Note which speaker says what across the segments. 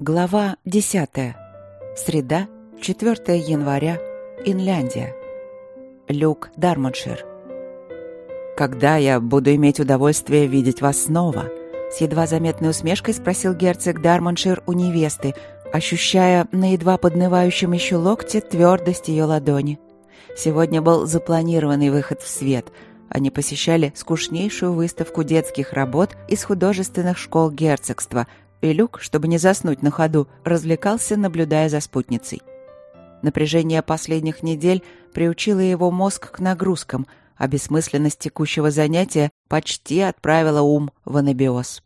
Speaker 1: Глава 10. Среда, 4 января, Инляндия. Люк Дармоншир. «Когда я буду иметь удовольствие видеть вас снова?» С едва заметной усмешкой спросил герцог Дармоншир у невесты, ощущая на едва поднывающем еще локте твердость ее ладони. Сегодня был запланированный выход в свет. Они посещали скучнейшую выставку детских работ из художественных школ герцогства, и Люк, чтобы не заснуть на ходу, развлекался, наблюдая за спутницей. Напряжение последних недель приучило его мозг к нагрузкам, а бессмысленность текущего занятия почти отправила ум в анабиоз.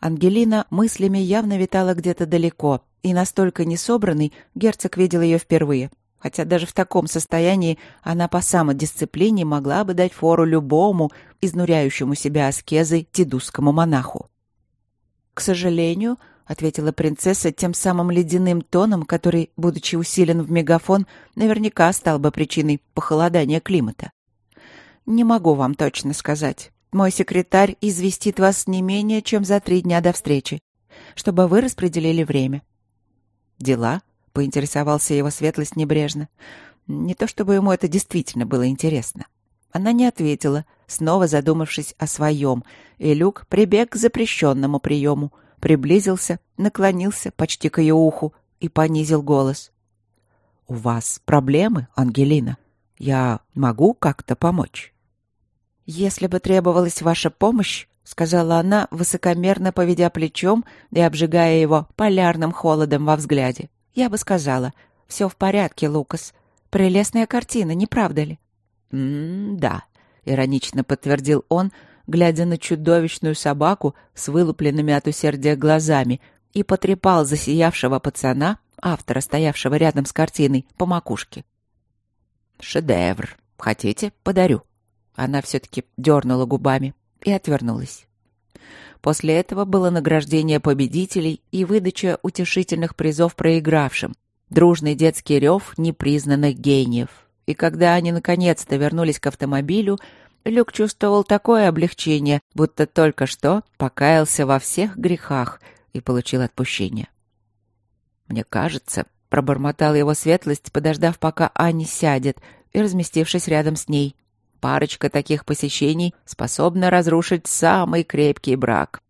Speaker 1: Ангелина мыслями явно витала где-то далеко, и настолько несобранной герцог видел ее впервые. Хотя даже в таком состоянии она по самодисциплине могла бы дать фору любому, изнуряющему себя аскезой тидусскому монаху. «К сожалению», — ответила принцесса тем самым ледяным тоном, который, будучи усилен в мегафон, наверняка стал бы причиной похолодания климата. «Не могу вам точно сказать. Мой секретарь известит вас не менее, чем за три дня до встречи, чтобы вы распределили время». «Дела?» — поинтересовался его светлость небрежно. Не то чтобы ему это действительно было интересно. Она не ответила, снова задумавшись о своем, и Люк прибег к запрещенному приему, приблизился, наклонился почти к ее уху и понизил голос. «У вас проблемы, Ангелина? Я могу как-то помочь?» «Если бы требовалась ваша помощь, — сказала она, высокомерно поведя плечом и обжигая его полярным холодом во взгляде. «Я бы сказала, все в порядке, Лукас. Прелестная картина, не правда ли?» «М-да», — иронично подтвердил он, глядя на чудовищную собаку с вылупленными от усердия глазами, и потрепал засиявшего пацана, автора, стоявшего рядом с картиной, по макушке. «Шедевр. Хотите, подарю?» Она все-таки дернула губами и отвернулась. После этого было награждение победителей и выдача утешительных призов проигравшим, дружный детский рев непризнанных гениев. И когда они наконец-то вернулись к автомобилю, Люк чувствовал такое облегчение, будто только что покаялся во всех грехах и получил отпущение. «Мне кажется», — пробормотал его светлость, подождав, пока Аня сядет, и разместившись рядом с ней. «Парочка таких посещений способна разрушить самый крепкий брак».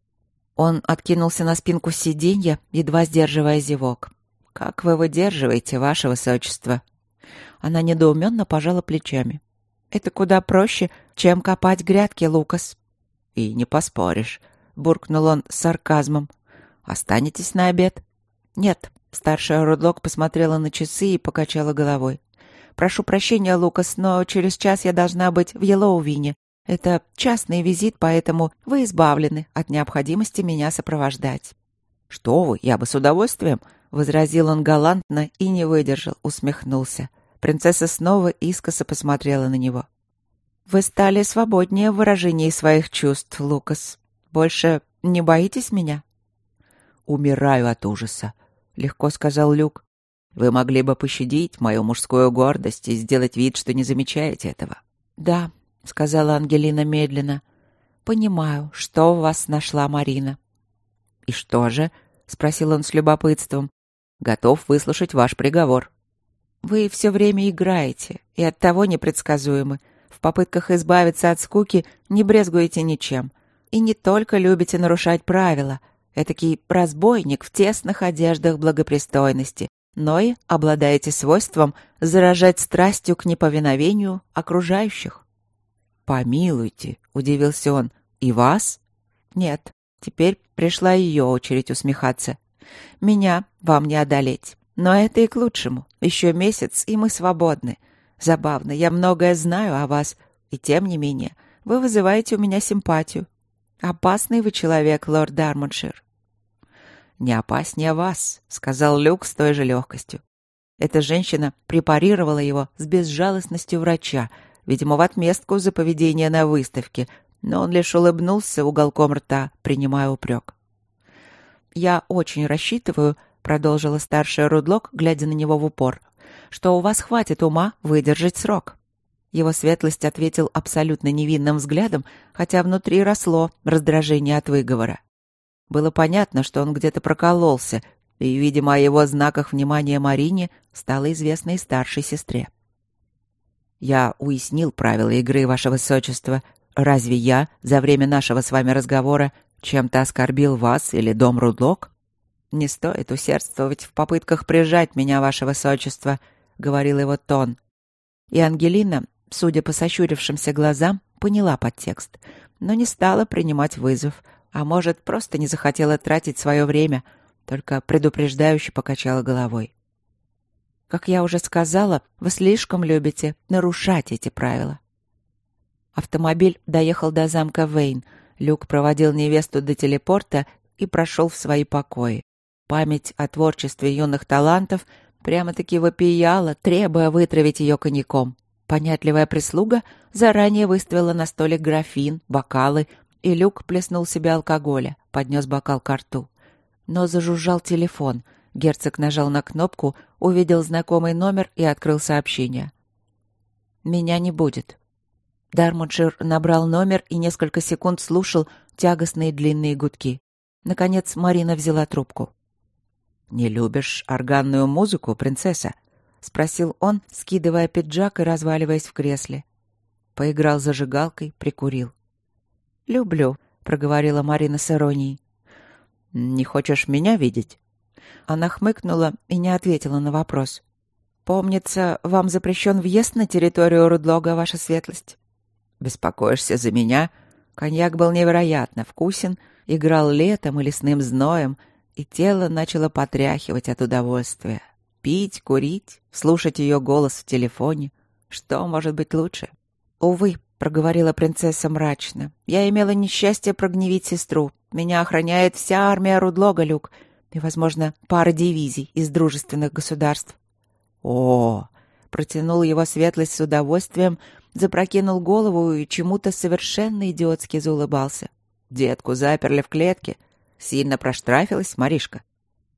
Speaker 1: Он откинулся на спинку сиденья, едва сдерживая зевок. «Как вы выдерживаете, ваше высочество?» Она недоуменно пожала плечами. «Это куда проще, чем копать грядки, Лукас». «И не поспоришь», — буркнул он с сарказмом. «Останетесь на обед?» «Нет», — старшая Рудлок посмотрела на часы и покачала головой. «Прошу прощения, Лукас, но через час я должна быть в Йеллоувине. Это частный визит, поэтому вы избавлены от необходимости меня сопровождать». «Что вы, я бы с удовольствием», — возразил он галантно и не выдержал, усмехнулся. Принцесса снова искоса посмотрела на него. «Вы стали свободнее в выражении своих чувств, Лукас. Больше не боитесь меня?» «Умираю от ужаса», — легко сказал Люк. «Вы могли бы пощадить мою мужскую гордость и сделать вид, что не замечаете этого». «Да», — сказала Ангелина медленно. «Понимаю, что в вас нашла Марина». «И что же?» — спросил он с любопытством. «Готов выслушать ваш приговор». Вы все время играете, и оттого непредсказуемы. В попытках избавиться от скуки не брезгуете ничем. И не только любите нарушать правила, этакий разбойник в тесных одеждах благопристойности, но и обладаете свойством заражать страстью к неповиновению окружающих. «Помилуйте», — удивился он, — «и вас?» «Нет, теперь пришла ее очередь усмехаться. Меня вам не одолеть. Но это и к лучшему. Еще месяц, и мы свободны. Забавно, я многое знаю о вас, и тем не менее, вы вызываете у меня симпатию. Опасный вы человек, лорд Дармоншир. «Не опаснее вас», — сказал Люк с той же легкостью. Эта женщина препарировала его с безжалостностью врача, видимо, в отместку за поведение на выставке, но он лишь улыбнулся уголком рта, принимая упрек. «Я очень рассчитываю, продолжила старшая Рудлок, глядя на него в упор, что у вас хватит ума выдержать срок. Его светлость ответил абсолютно невинным взглядом, хотя внутри росло раздражение от выговора. Было понятно, что он где-то прокололся, и, видимо, о его знаках внимания Марине стало известно и старшей сестре. «Я уяснил правила игры, ваше высочество. Разве я за время нашего с вами разговора чем-то оскорбил вас или дом Рудлок?» «Не стоит усердствовать в попытках прижать меня, ваше высочество», — говорил его тон. И Ангелина, судя по сощурившимся глазам, поняла подтекст, но не стала принимать вызов, а может, просто не захотела тратить свое время, только предупреждающе покачала головой. Как я уже сказала, вы слишком любите нарушать эти правила. Автомобиль доехал до замка Вейн. Люк проводил невесту до телепорта и прошел в свои покои. Память о творчестве юных талантов прямо-таки вопияла, требуя вытравить ее коньяком. Понятливая прислуга заранее выставила на столик графин, бокалы, и Люк плеснул себе алкоголя, поднес бокал к рту. Но зажужжал телефон. Герцог нажал на кнопку, увидел знакомый номер и открыл сообщение. «Меня не будет». Дармоншир набрал номер и несколько секунд слушал тягостные длинные гудки. Наконец Марина взяла трубку. «Не любишь органную музыку, принцесса?» — спросил он, скидывая пиджак и разваливаясь в кресле. Поиграл зажигалкой, прикурил. «Люблю», — проговорила Марина с иронией. «Не хочешь меня видеть?» Она хмыкнула и не ответила на вопрос. «Помнится, вам запрещен въезд на территорию Рудлога, ваша светлость?» «Беспокоишься за меня?» Коньяк был невероятно вкусен, играл летом и лесным зноем — и тело начало потряхивать от удовольствия. Пить, курить, слушать ее голос в телефоне. Что может быть лучше? «Увы», — проговорила принцесса мрачно, — «я имела несчастье прогневить сестру. Меня охраняет вся армия Рудлога, Люк, и, возможно, пара дивизий из дружественных государств». «О!» — протянул его светлость с удовольствием, запрокинул голову и чему-то совершенно идиотски заулыбался. «Детку заперли в клетке, Сильно проштрафилась Маришка.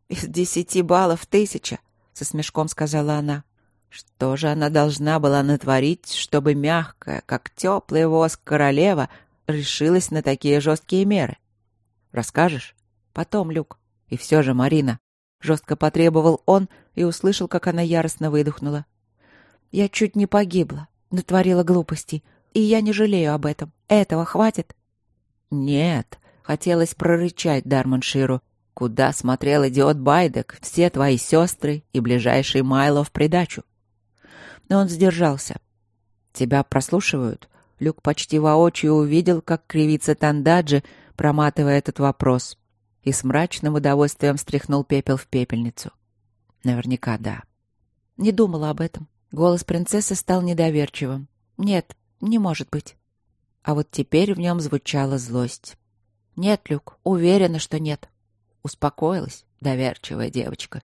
Speaker 1: «Из десяти баллов тысяча», — со смешком сказала она. Что же она должна была натворить, чтобы мягкая, как теплый воск королева, решилась на такие жесткие меры? Расскажешь? Потом, Люк. И все же, Марина. Жестко потребовал он и услышал, как она яростно выдохнула. Я чуть не погибла, натворила глупостей, и я не жалею об этом. Этого хватит? Нет, Хотелось прорычать Дарманширу. Куда смотрел идиот Байдек, все твои сестры и ближайший Майло в придачу. Но он сдержался. Тебя прослушивают? Люк почти воочию увидел, как кривится Тандаджи, проматывая этот вопрос, и с мрачным удовольствием стряхнул пепел в пепельницу. Наверняка да. Не думала об этом. Голос принцессы стал недоверчивым. Нет, не может быть. А вот теперь в нем звучала злость. «Нет, Люк, уверена, что нет». Успокоилась доверчивая девочка.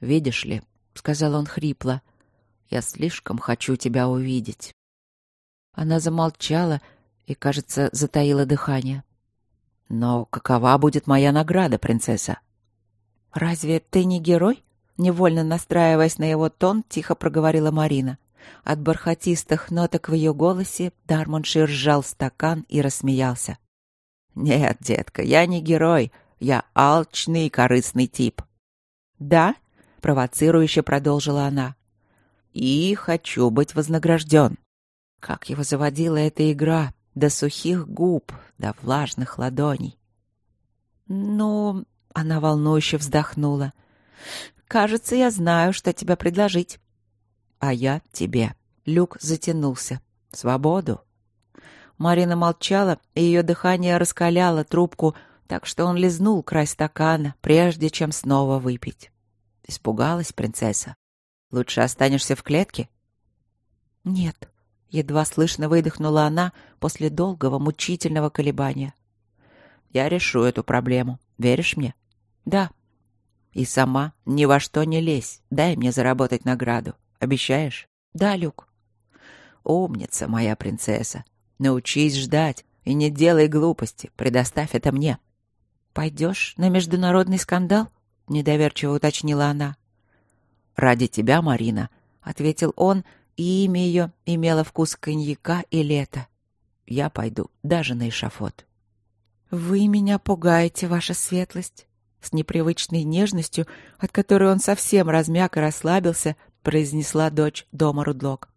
Speaker 1: «Видишь ли», — сказал он хрипло, — «я слишком хочу тебя увидеть». Она замолчала и, кажется, затаила дыхание. «Но какова будет моя награда, принцесса?» «Разве ты не герой?» Невольно настраиваясь на его тон, тихо проговорила Марина. От бархатистых ноток в ее голосе Дармоншир сжал стакан и рассмеялся. «Нет, детка, я не герой. Я алчный и корыстный тип». «Да?» — провоцирующе продолжила она. «И хочу быть вознагражден». Как его заводила эта игра, до сухих губ, до влажных ладоней. «Ну...» — она волнующе вздохнула. «Кажется, я знаю, что тебе предложить». «А я тебе». Люк затянулся. «Свободу». Марина молчала, и ее дыхание раскаляло трубку, так что он лизнул край стакана, прежде чем снова выпить. Испугалась принцесса. «Лучше останешься в клетке?» «Нет», — едва слышно выдохнула она после долгого, мучительного колебания. «Я решу эту проблему. Веришь мне?» «Да». «И сама ни во что не лезь. Дай мне заработать награду. Обещаешь?» «Да, Люк». «Умница, моя принцесса. Научись ждать и не делай глупости, предоставь это мне. Пойдешь на международный скандал? Недоверчиво уточнила она. Ради тебя, Марина, ответил он, и имя ее имело вкус коньяка и лета. Я пойду даже на эшафот. «Вы меня пугаете, ваша светлость!» С непривычной нежностью, от которой он совсем размяк и расслабился, произнесла дочь дома Рудлок.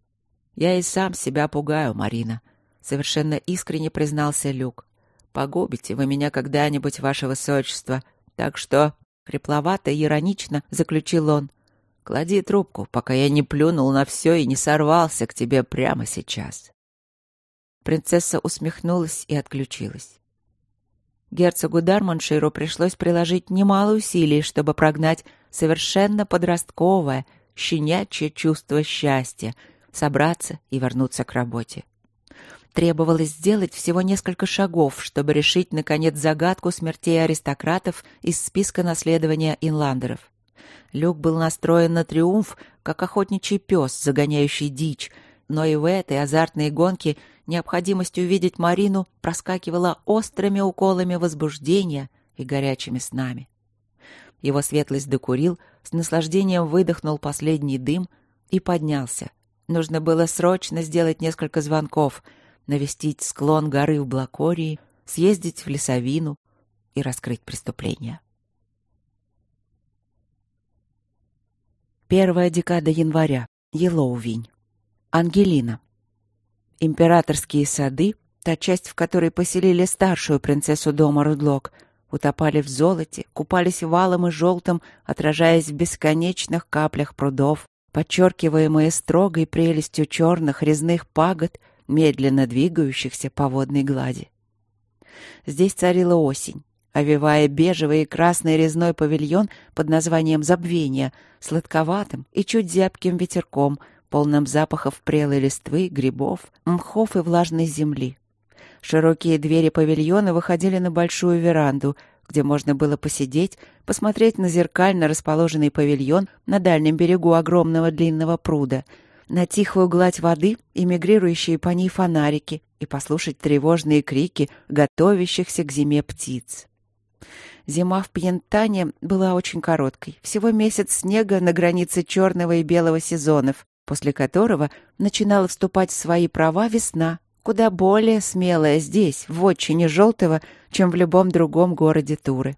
Speaker 1: «Я и сам себя пугаю, Марина», — совершенно искренне признался Люк. «Погубите вы меня когда-нибудь, ваше высочество, так что...» Хрипловато и иронично заключил он. «Клади трубку, пока я не плюнул на все и не сорвался к тебе прямо сейчас». Принцесса усмехнулась и отключилась. Герцогу Дармонширу пришлось приложить немало усилий, чтобы прогнать совершенно подростковое, щенячье чувство счастья, собраться и вернуться к работе. Требовалось сделать всего несколько шагов, чтобы решить, наконец, загадку смертей аристократов из списка наследования инландеров. Люк был настроен на триумф, как охотничий пес, загоняющий дичь, но и в этой азартной гонке необходимость увидеть Марину проскакивала острыми уколами возбуждения и горячими снами. Его светлость докурил, с наслаждением выдохнул последний дым и поднялся. Нужно было срочно сделать несколько звонков, навестить склон горы в Блакории, съездить в лесовину и раскрыть преступление. Первая декада января. Елоувинь. Ангелина. Императорские сады, та часть, в которой поселили старшую принцессу дома Рудлок, утопали в золоте, купались валом и желтым, отражаясь в бесконечных каплях прудов, подчеркиваемые строгой прелестью черных резных пагод, медленно двигающихся по водной глади. Здесь царила осень, овивая бежевый и красный резной павильон под названием «Забвение», сладковатым и чуть зябким ветерком — полным запахов прелой листвы, грибов, мхов и влажной земли. Широкие двери павильона выходили на большую веранду, где можно было посидеть, посмотреть на зеркально расположенный павильон на дальнем берегу огромного длинного пруда, на тихую гладь воды и мигрирующие по ней фонарики и послушать тревожные крики готовящихся к зиме птиц. Зима в Пьентане была очень короткой, всего месяц снега на границе черного и белого сезонов, после которого начинала вступать в свои права весна, куда более смелая здесь, в отчине Желтого, чем в любом другом городе Туры.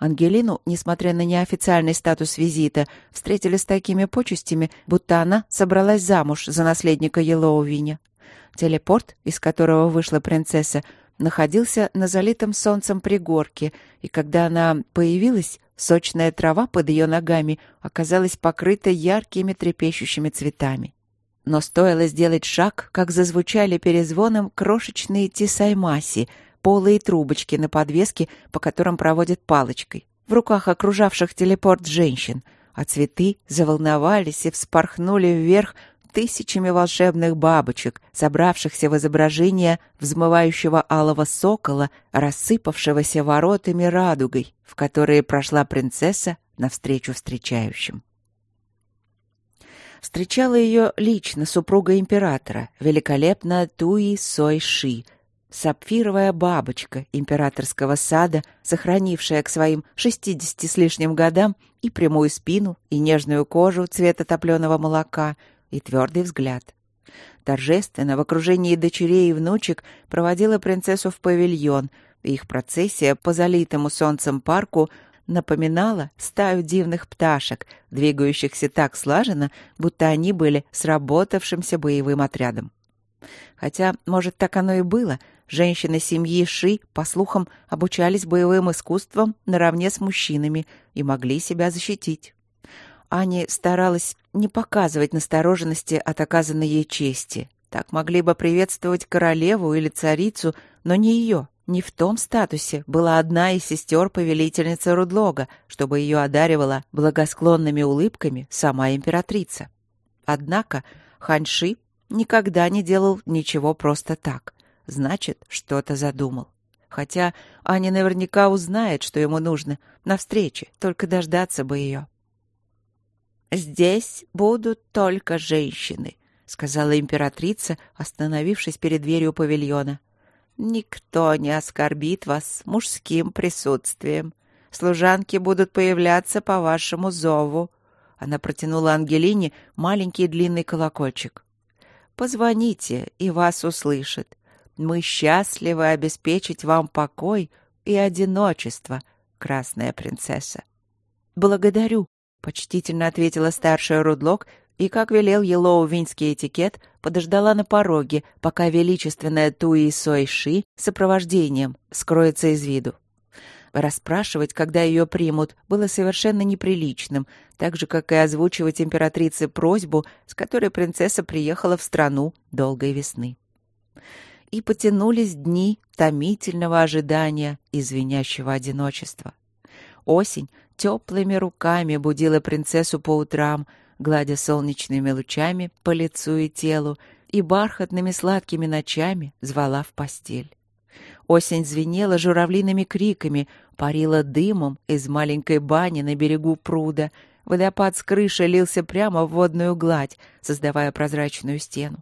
Speaker 1: Ангелину, несмотря на неофициальный статус визита, встретили с такими почестями, будто она собралась замуж за наследника Елоувиня. Телепорт, из которого вышла принцесса, находился на залитом солнцем пригорке, и когда она появилась, Сочная трава под ее ногами оказалась покрыта яркими трепещущими цветами. Но стоило сделать шаг, как зазвучали перезвоном крошечные тисаймаси, полые трубочки на подвеске, по которым проводят палочкой, в руках окружавших телепорт женщин, а цветы заволновались и вспорхнули вверх тысячами волшебных бабочек, собравшихся в изображение взмывающего алого сокола, рассыпавшегося воротами радугой, в которые прошла принцесса навстречу встречающим. Встречала ее лично супруга императора, великолепная Туи Сой-Ши, сапфировая бабочка императорского сада, сохранившая к своим шестидесяти с лишним годам и прямую спину, и нежную кожу цвета топленого молока — и твердый взгляд. Торжественно в окружении дочерей и внучек проводила принцессу в павильон, и их процессия по залитому солнцем парку напоминала стаю дивных пташек, двигающихся так слаженно, будто они были сработавшимся боевым отрядом. Хотя, может, так оно и было. Женщины семьи Ши, по слухам, обучались боевым искусствам наравне с мужчинами и могли себя защитить. Ани старалась не показывать настороженности от оказанной ей чести. Так могли бы приветствовать королеву или царицу, но не ее. Не в том статусе была одна из сестер повелительницы Рудлога, чтобы ее одаривала благосклонными улыбками сама императрица. Однако Ханьши никогда не делал ничего просто так. Значит, что-то задумал. Хотя Аня наверняка узнает, что ему нужно, на встрече, только дождаться бы ее. «Здесь будут только женщины», — сказала императрица, остановившись перед дверью павильона. «Никто не оскорбит вас мужским присутствием. Служанки будут появляться по вашему зову». Она протянула Ангелине маленький длинный колокольчик. «Позвоните, и вас услышат. Мы счастливы обеспечить вам покой и одиночество, красная принцесса. Благодарю, почтительно ответила старшая Рудлок и, как велел елоу-винский этикет, подождала на пороге, пока величественная Туи Сойши сопровождением скроется из виду. Расспрашивать, когда ее примут, было совершенно неприличным, так же, как и озвучивать императрице просьбу, с которой принцесса приехала в страну долгой весны. И потянулись дни томительного ожидания и звенящего одиночества. Осень теплыми руками будила принцессу по утрам, гладя солнечными лучами по лицу и телу, и бархатными сладкими ночами звала в постель. Осень звенела журавлиными криками, парила дымом из маленькой бани на берегу пруда. Водопад с крыши лился прямо в водную гладь, создавая прозрачную стену.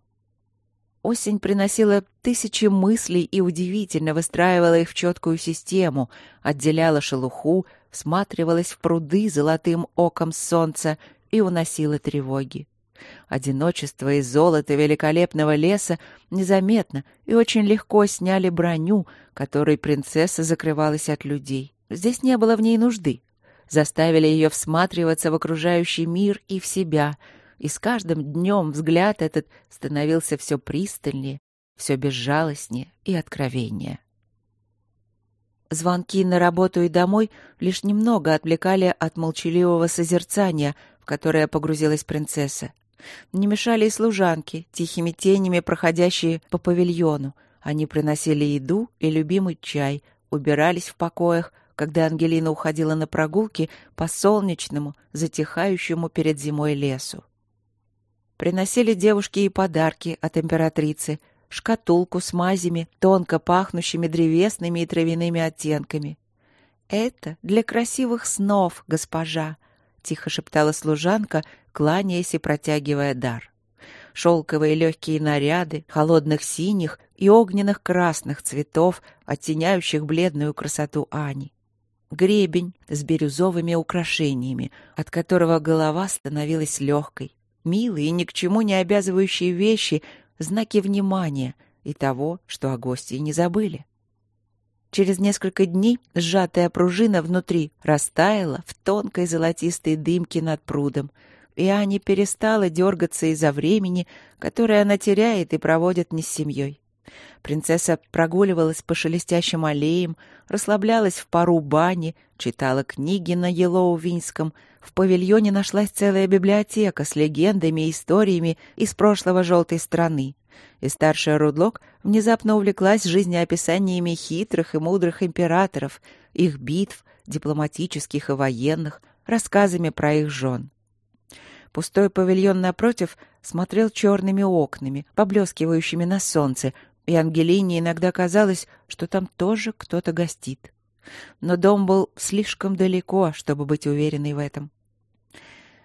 Speaker 1: Осень приносила тысячи мыслей и удивительно выстраивала их в четкую систему, отделяла шелуху, всматривалась в пруды золотым оком солнца и уносила тревоги. Одиночество и золото великолепного леса незаметно и очень легко сняли броню, которой принцесса закрывалась от людей. Здесь не было в ней нужды. Заставили ее всматриваться в окружающий мир и в себя, и с каждым днем взгляд этот становился все пристальнее, все безжалостнее и откровеннее. Звонки на работу и домой лишь немного отвлекали от молчаливого созерцания, в которое погрузилась принцесса. Не мешали и служанки, тихими тенями проходящие по павильону. Они приносили еду и любимый чай, убирались в покоях, когда Ангелина уходила на прогулки по солнечному, затихающему перед зимой лесу. Приносили девушки и подарки от императрицы, шкатулку с мазями, тонко пахнущими древесными и травяными оттенками. «Это для красивых снов, госпожа», — тихо шептала служанка, кланяясь и протягивая дар. Шелковые легкие наряды, холодных синих и огненных красных цветов, оттеняющих бледную красоту Ани. Гребень с бирюзовыми украшениями, от которого голова становилась легкой. Милые и ни к чему не обязывающие вещи, знаки внимания и того, что о гости не забыли. Через несколько дней сжатая пружина внутри растаяла в тонкой золотистой дымке над прудом, и Аня перестала дергаться из-за времени, которое она теряет и проводит не с семьей. Принцесса прогуливалась по шелестящим аллеям, расслаблялась в пару бани, читала книги на Елоу-Винском. В павильоне нашлась целая библиотека с легендами и историями из прошлого желтой страны. И старшая Рудлок внезапно увлеклась жизнеописаниями хитрых и мудрых императоров, их битв, дипломатических и военных, рассказами про их жен. Пустой павильон напротив смотрел черными окнами, поблескивающими на солнце, и Ангелине иногда казалось, что там тоже кто-то гостит. Но дом был слишком далеко, чтобы быть уверенной в этом.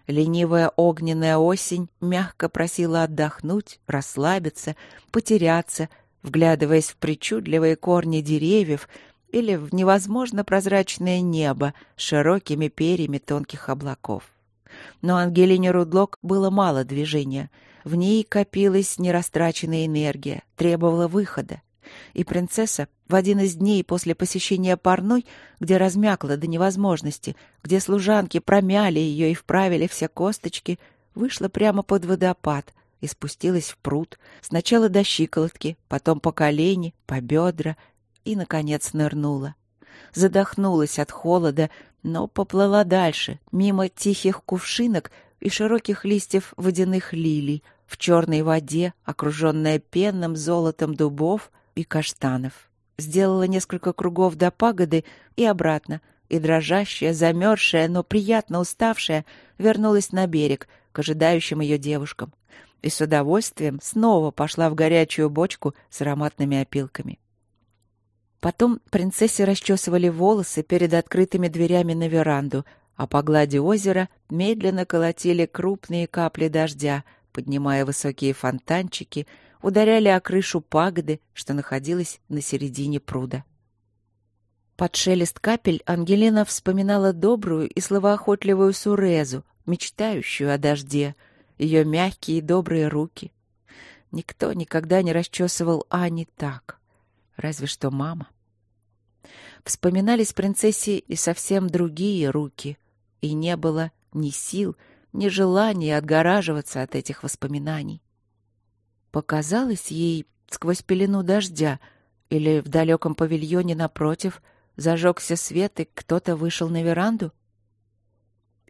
Speaker 1: Ленивая огненная осень мягко просила отдохнуть, расслабиться, потеряться, вглядываясь в причудливые корни деревьев или в невозможно прозрачное небо с широкими перьями тонких облаков. Но Ангелине Рудлок было мало движения. В ней копилась нерастраченная энергия, требовала выхода. И принцесса в один из дней после посещения парной, где размякла до невозможности, где служанки промяли ее и вправили все косточки, вышла прямо под водопад и спустилась в пруд, сначала до щиколотки, потом по колени, по бедра и, наконец, нырнула. Задохнулась от холода, но поплыла дальше, мимо тихих кувшинок и широких листьев водяных лилий, в черной воде, окруженная пенным золотом дубов и каштанов. Сделала несколько кругов до пагоды и обратно, и дрожащая, замерзшая, но приятно уставшая, вернулась на берег к ожидающим ее девушкам и с удовольствием снова пошла в горячую бочку с ароматными опилками. Потом принцессе расчесывали волосы перед открытыми дверями на веранду, а по глади озера медленно колотили крупные капли дождя, поднимая высокие фонтанчики, ударяли о крышу пагоды, что находилась на середине пруда. Под шелест капель Ангелина вспоминала добрую и словоохотливую Сурезу, мечтающую о дожде, ее мягкие и добрые руки. Никто никогда не расчесывал Ани так — разве что мама. Вспоминались принцессе и совсем другие руки, и не было ни сил, ни желания отгораживаться от этих воспоминаний. Показалось ей сквозь пелену дождя или в далеком павильоне напротив зажегся свет, и кто-то вышел на веранду?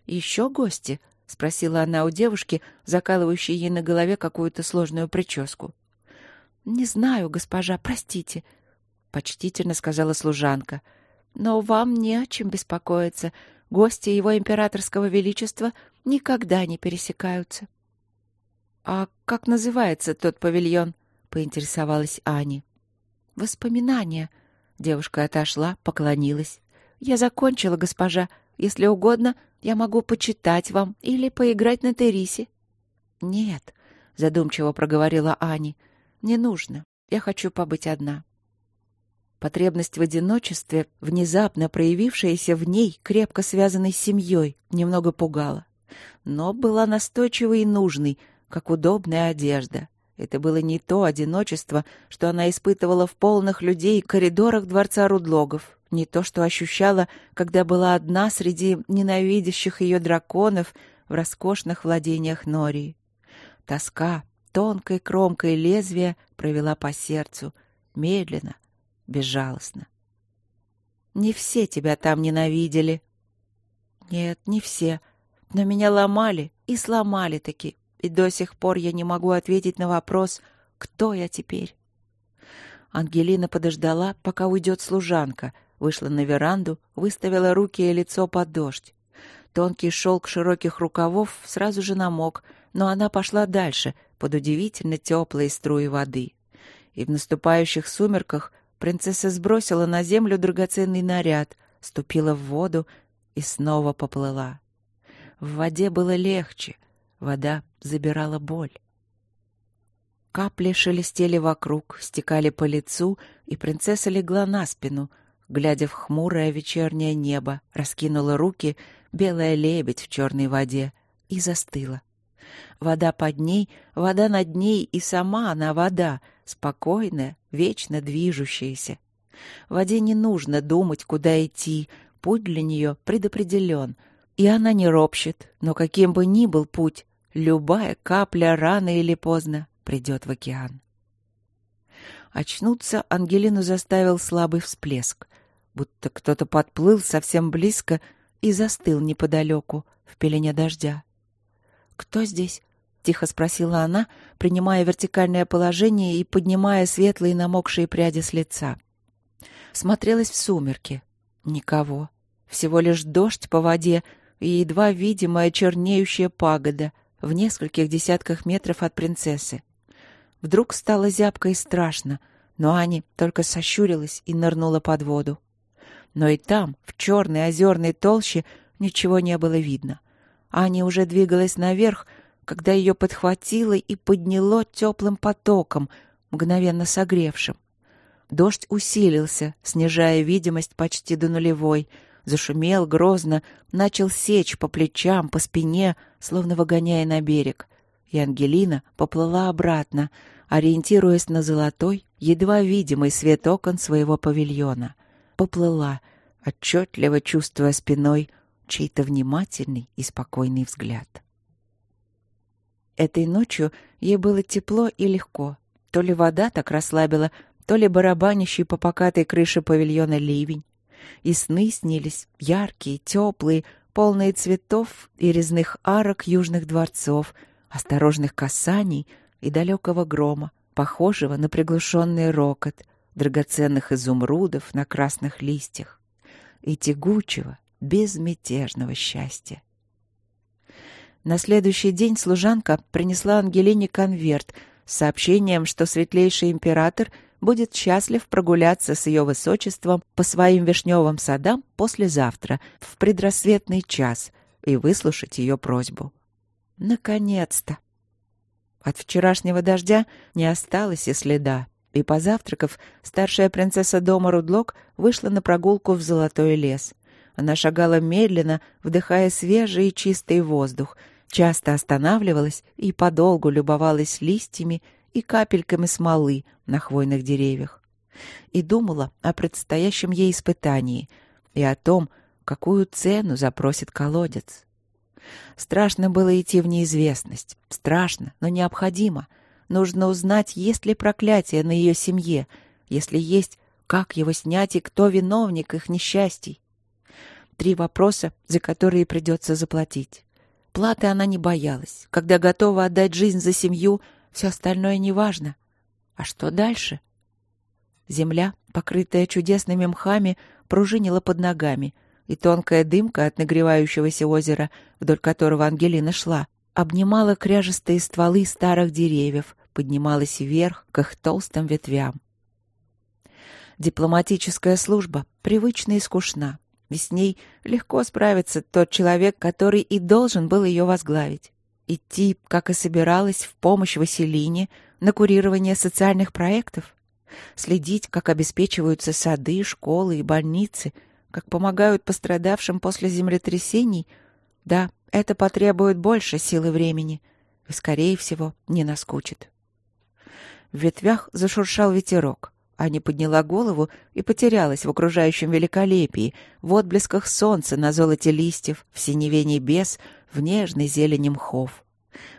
Speaker 1: «Еще гости?» — спросила она у девушки, закалывающей ей на голове какую-то сложную прическу. «Не знаю, госпожа, простите», — почтительно сказала служанка. «Но вам не о чем беспокоиться. Гости его императорского величества никогда не пересекаются». «А как называется тот павильон?» — поинтересовалась Ани. «Воспоминания». Девушка отошла, поклонилась. «Я закончила, госпожа. Если угодно, я могу почитать вам или поиграть на террисе». «Нет», — задумчиво проговорила Ани, — не нужно. Я хочу побыть одна. Потребность в одиночестве, внезапно проявившаяся в ней, крепко связанной с семьей, немного пугала. Но была настойчивой и нужной, как удобная одежда. Это было не то одиночество, что она испытывала в полных людей коридорах дворца Рудлогов, не то, что ощущала, когда была одна среди ненавидящих ее драконов в роскошных владениях Нории. Тоска, тонкой кромкой лезвия провела по сердцу, медленно, безжалостно. Не все тебя там ненавидели. Нет, не все. Но меня ломали и сломали таки. И до сих пор я не могу ответить на вопрос, кто я теперь. Ангелина подождала, пока уйдет служанка, вышла на веранду, выставила руки и лицо под дождь. Тонкий шелк широких рукавов сразу же намок, но она пошла дальше, под удивительно теплые струи воды. И в наступающих сумерках принцесса сбросила на землю драгоценный наряд, ступила в воду и снова поплыла. В воде было легче, вода забирала боль. Капли шелестели вокруг, стекали по лицу, и принцесса легла на спину, глядя в хмурое вечернее небо, раскинула руки, белая лебедь в черной воде, и застыла. Вода под ней, вода над ней, и сама она вода, спокойная, вечно движущаяся. Воде не нужно думать, куда идти, путь для нее предопределен, и она не ропщет, но каким бы ни был путь, любая капля рано или поздно придет в океан. Очнуться Ангелину заставил слабый всплеск, будто кто-то подплыл совсем близко и застыл неподалеку, в пелене дождя. «Кто здесь?» — тихо спросила она, принимая вертикальное положение и поднимая светлые намокшие пряди с лица. Смотрелась в сумерки. Никого. Всего лишь дождь по воде и едва видимая чернеющая пагода в нескольких десятках метров от принцессы. Вдруг стало зябко и страшно, но Ани только сощурилась и нырнула под воду. Но и там, в черной озерной толще, ничего не было видно. Аня уже двигалась наверх, когда ее подхватило и подняло теплым потоком, мгновенно согревшим. Дождь усилился, снижая видимость почти до нулевой, зашумел грозно, начал сечь по плечам, по спине, словно выгоняя на берег. И Ангелина поплыла обратно, ориентируясь на золотой, едва видимый свет окон своего павильона. Поплыла, отчетливо чувствуя спиной чей-то внимательный и спокойный взгляд. Этой ночью ей было тепло и легко. То ли вода так расслабила, то ли барабанящий по покатой крыше павильона ливень. И сны снились яркие, теплые, полные цветов и резных арок южных дворцов, осторожных касаний и далекого грома, похожего на приглушенный рокот драгоценных изумрудов на красных листьях и тягучего, безмятежного счастья. На следующий день служанка принесла Ангелине конверт с сообщением, что светлейший император будет счастлив прогуляться с ее высочеством по своим вишневым садам послезавтра, в предрассветный час, и выслушать ее просьбу. Наконец-то! От вчерашнего дождя не осталось и следа, и, позавтракав, старшая принцесса дома Рудлок вышла на прогулку в Золотой лес. Она шагала медленно, вдыхая свежий и чистый воздух — часто останавливалась и подолгу любовалась листьями и капельками смолы на хвойных деревьях. и думала о предстоящем ей испытании и о том, какую цену запросит колодец. Страшно было идти в неизвестность. Страшно, но необходимо. Нужно узнать, есть ли проклятие на ее семье. Если есть, как его снять и кто виновник их несчастий. Три вопроса, за которые придется заплатить. Платы она не боялась. Когда готова отдать жизнь за семью, все остальное неважно. А что дальше? Земля, покрытая чудесными мхами, пружинила под ногами, и тонкая дымка от нагревающегося озера, вдоль которого Ангелина шла, обнимала кряжестые стволы старых деревьев, поднималась вверх к их толстым ветвям. Дипломатическая служба привычна и скучна, и с ней легко справится тот человек, который и должен был ее возглавить. Идти, как и собиралась, в помощь Василине на курирование социальных проектов, следить, как обеспечиваются сады, школы и больницы, как помогают пострадавшим после землетрясений, да, это потребует больше силы времени и, скорее всего, не наскучит. В ветвях зашуршал ветерок. Аня подняла голову и потерялась в окружающем великолепии, в отблесках солнца на золоте листьев, в синеве небес, в нежной зелени мхов.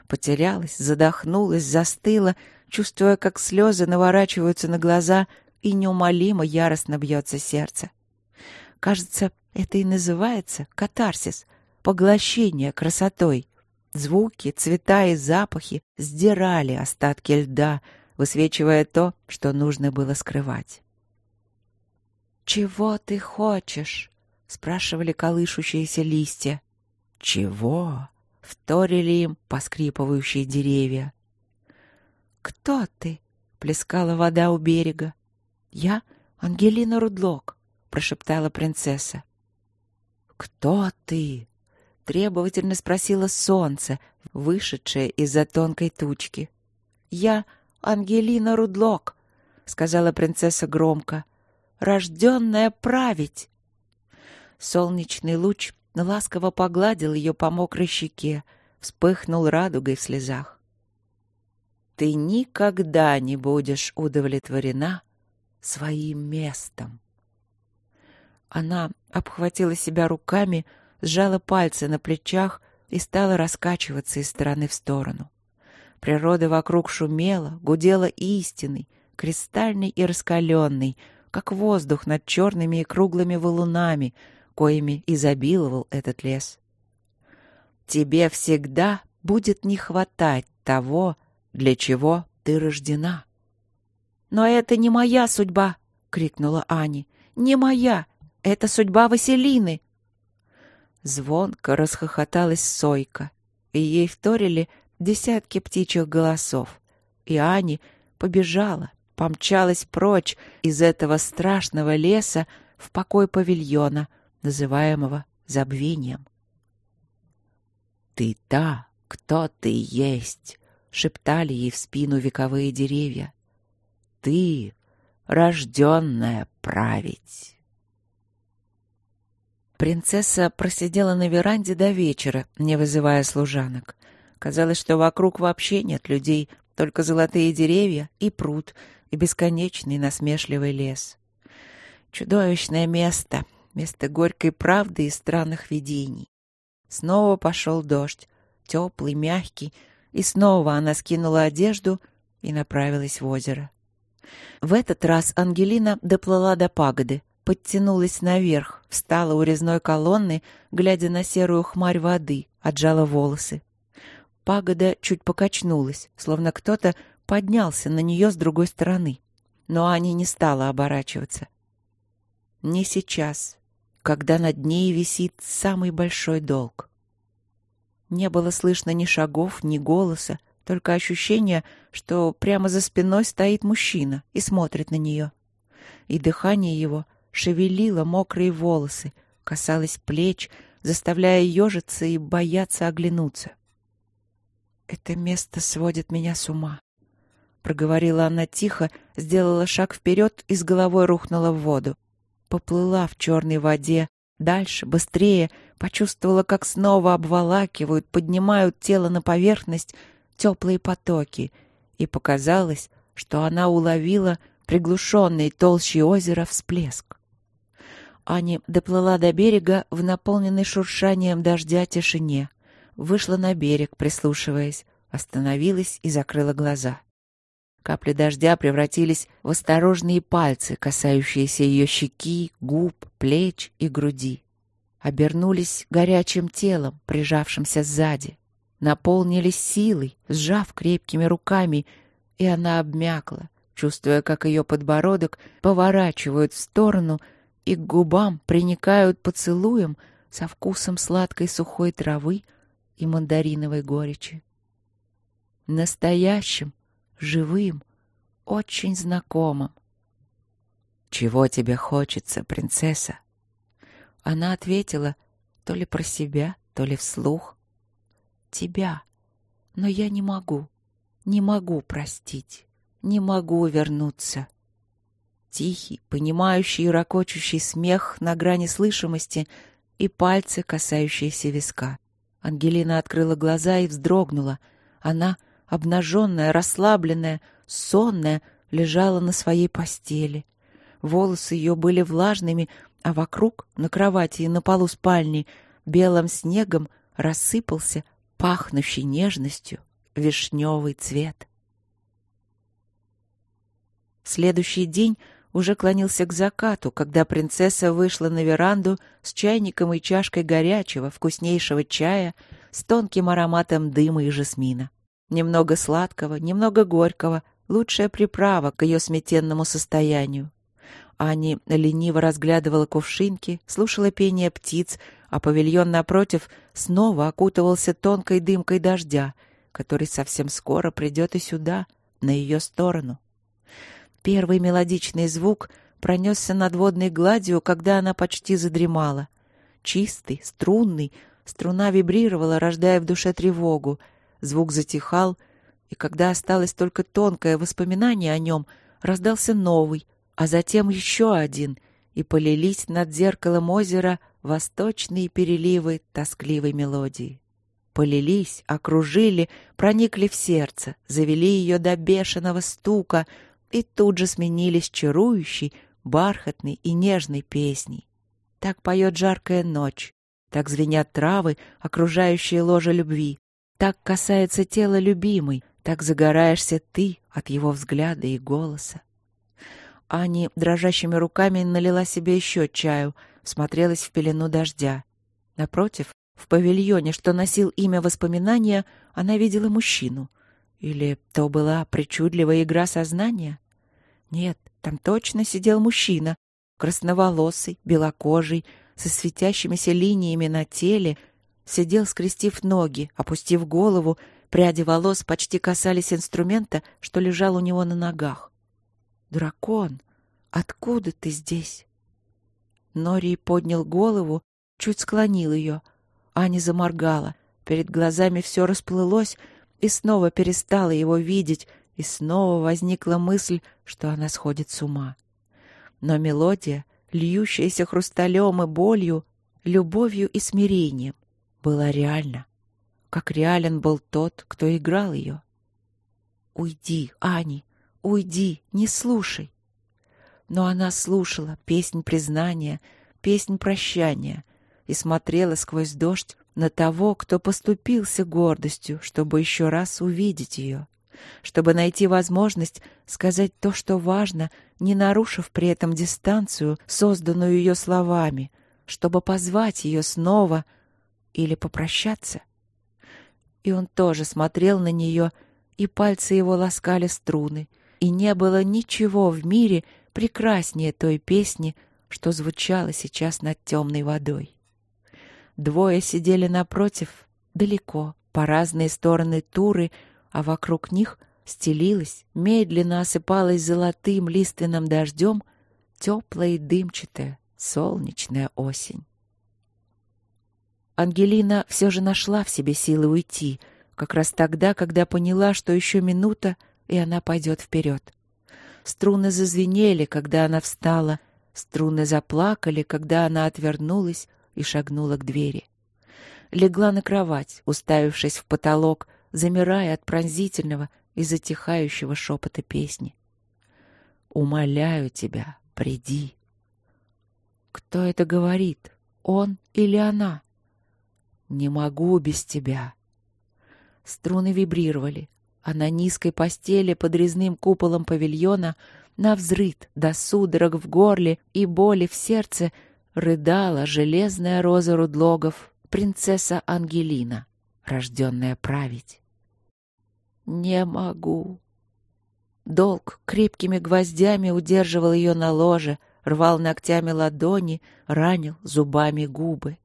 Speaker 1: Потерялась, задохнулась, застыла, чувствуя, как слезы наворачиваются на глаза и неумолимо яростно бьется сердце. Кажется, это и называется катарсис, поглощение красотой. Звуки, цвета и запахи сдирали остатки льда, высвечивая то, что нужно было скрывать. «Чего ты хочешь?» — спрашивали колышущиеся листья. «Чего?» — вторили им поскрипывающие деревья. «Кто ты?» — плескала вода у берега. «Я Ангелина Рудлок», — прошептала принцесса. «Кто ты?» — требовательно спросила солнце, вышедшее из-за тонкой тучки. «Я Ангелина Рудлок», — сказала принцесса громко, — «рожденная править». Солнечный луч ласково погладил ее по мокрой щеке, вспыхнул радугой в слезах ты никогда не будешь удовлетворена своим местом. Она обхватила себя руками, сжала пальцы на плечах и стала раскачиваться из стороны в сторону. Природа вокруг шумела, гудела истиной, кристальной и раскаленной, как воздух над черными и круглыми валунами, коими изобиловал этот лес. Тебе всегда будет не хватать того, для чего ты рождена. «Но это не моя судьба!» — крикнула Ани. «Не моя! Это судьба Василины!» Звонко расхохоталась Сойка, и ей вторили десятки птичьих голосов. И Ани побежала, помчалась прочь из этого страшного леса в покой павильона, называемого забвением. «Ты та, кто ты есть!» шептали ей в спину вековые деревья. «Ты, рожденная править!» Принцесса просидела на веранде до вечера, не вызывая служанок. Казалось, что вокруг вообще нет людей, только золотые деревья и пруд, и бесконечный насмешливый лес. Чудовищное место, место горькой правды и странных видений. Снова пошел дождь, теплый, мягкий, и снова она скинула одежду и направилась в озеро. В этот раз Ангелина доплыла до пагоды, подтянулась наверх, встала у резной колонны, глядя на серую хмарь воды, отжала волосы. Пагода чуть покачнулась, словно кто-то поднялся на нее с другой стороны. Но Аня не стала оборачиваться. Не сейчас, когда над ней висит самый большой долг. Не было слышно ни шагов, ни голоса, только ощущение, что прямо за спиной стоит мужчина и смотрит на нее. И дыхание его шевелило мокрые волосы, касалось плеч, заставляя ежиться и бояться оглянуться. «Это место сводит меня с ума», — проговорила она тихо, сделала шаг вперед и с головой рухнула в воду. Поплыла в черной воде, Дальше, быстрее, почувствовала, как снова обволакивают, поднимают тело на поверхность теплые потоки, и показалось, что она уловила приглушенный толщей озера всплеск. Ани доплыла до берега в наполненной шуршанием дождя тишине, вышла на берег, прислушиваясь, остановилась и закрыла глаза. Капли дождя превратились в осторожные пальцы, касающиеся ее щеки, губ, плеч и груди. Обернулись горячим телом, прижавшимся сзади. Наполнились силой, сжав крепкими руками, и она обмякла, чувствуя, как ее подбородок поворачивают в сторону и к губам приникают поцелуем со вкусом сладкой сухой травы и мандариновой горечи. Настоящим, живым, очень знакомым. «Чего тебе хочется, принцесса?» Она ответила то ли про себя, то ли вслух. «Тебя. Но я не могу, не могу простить, не могу вернуться». Тихий, понимающий и ракочущий смех на грани слышимости и пальцы, касающиеся виска. Ангелина открыла глаза и вздрогнула. Она обнаженная, расслабленная, сонная, лежала на своей постели. Волосы ее были влажными, а вокруг, на кровати и на полу спальни, белым снегом рассыпался пахнущий нежностью вишневый цвет. Следующий день уже клонился к закату, когда принцесса вышла на веранду с чайником и чашкой горячего, вкуснейшего чая с тонким ароматом дыма и жасмина. Немного сладкого, немного горького, лучшая приправа к ее сметенному состоянию. Ани лениво разглядывала кувшинки, слушала пение птиц, а павильон напротив снова окутывался тонкой дымкой дождя, который совсем скоро придет и сюда, на ее сторону. Первый мелодичный звук пронесся над водной гладью, когда она почти задремала. Чистый, струнный, струна вибрировала, рождая в душе тревогу — Звук затихал, и когда осталось только тонкое воспоминание о нем, раздался новый, а затем еще один, и полились над зеркалом озера восточные переливы тоскливой мелодии. Полились, окружили, проникли в сердце, завели ее до бешеного стука и тут же сменились чарующей, бархатной и нежной песней. Так поет жаркая ночь, так звенят травы, окружающие ложе любви, так касается тела любимой, так загораешься ты от его взгляда и голоса. Ани дрожащими руками налила себе еще чаю, смотрелась в пелену дождя. Напротив, в павильоне, что носил имя воспоминания, она видела мужчину. Или то была причудливая игра сознания? Нет, там точно сидел мужчина, красноволосый, белокожий, со светящимися линиями на теле сидел, скрестив ноги, опустив голову, пряди волос почти касались инструмента, что лежал у него на ногах. «Дракон, откуда ты здесь?» Норий поднял голову, чуть склонил ее. Аня заморгала. Перед глазами все расплылось, и снова перестала его видеть, и снова возникла мысль, что она сходит с ума. Но мелодия, льющаяся хрусталем и болью, любовью и смирением, была реальна, как реален был тот, кто играл ее. «Уйди, Ани, уйди, не слушай!» Но она слушала песнь признания, песнь прощания и смотрела сквозь дождь на того, кто поступился гордостью, чтобы еще раз увидеть ее, чтобы найти возможность сказать то, что важно, не нарушив при этом дистанцию, созданную ее словами, чтобы позвать ее снова — или попрощаться. И он тоже смотрел на нее, и пальцы его ласкали струны, и не было ничего в мире прекраснее той песни, что звучала сейчас над темной водой. Двое сидели напротив, далеко, по разные стороны туры, а вокруг них стелилась, медленно осыпалась золотым лиственным дождем теплая и дымчатая солнечная осень. Ангелина все же нашла в себе силы уйти, как раз тогда, когда поняла, что еще минута, и она пойдет вперед. Струны зазвенели, когда она встала, струны заплакали, когда она отвернулась и шагнула к двери. Легла на кровать, уставившись в потолок, замирая от пронзительного и затихающего шепота песни. Умоляю тебя, приди. Кто это говорит? Он или она? Не могу без тебя. Струны вибрировали, а на низкой постели под резным куполом павильона на взрыт до судорог в горле и боли в сердце рыдала железная роза Рудлогов, принцесса Ангелина, рожденная править. «Не могу». Долг крепкими гвоздями удерживал ее на ложе, рвал ногтями ладони, ранил зубами губы.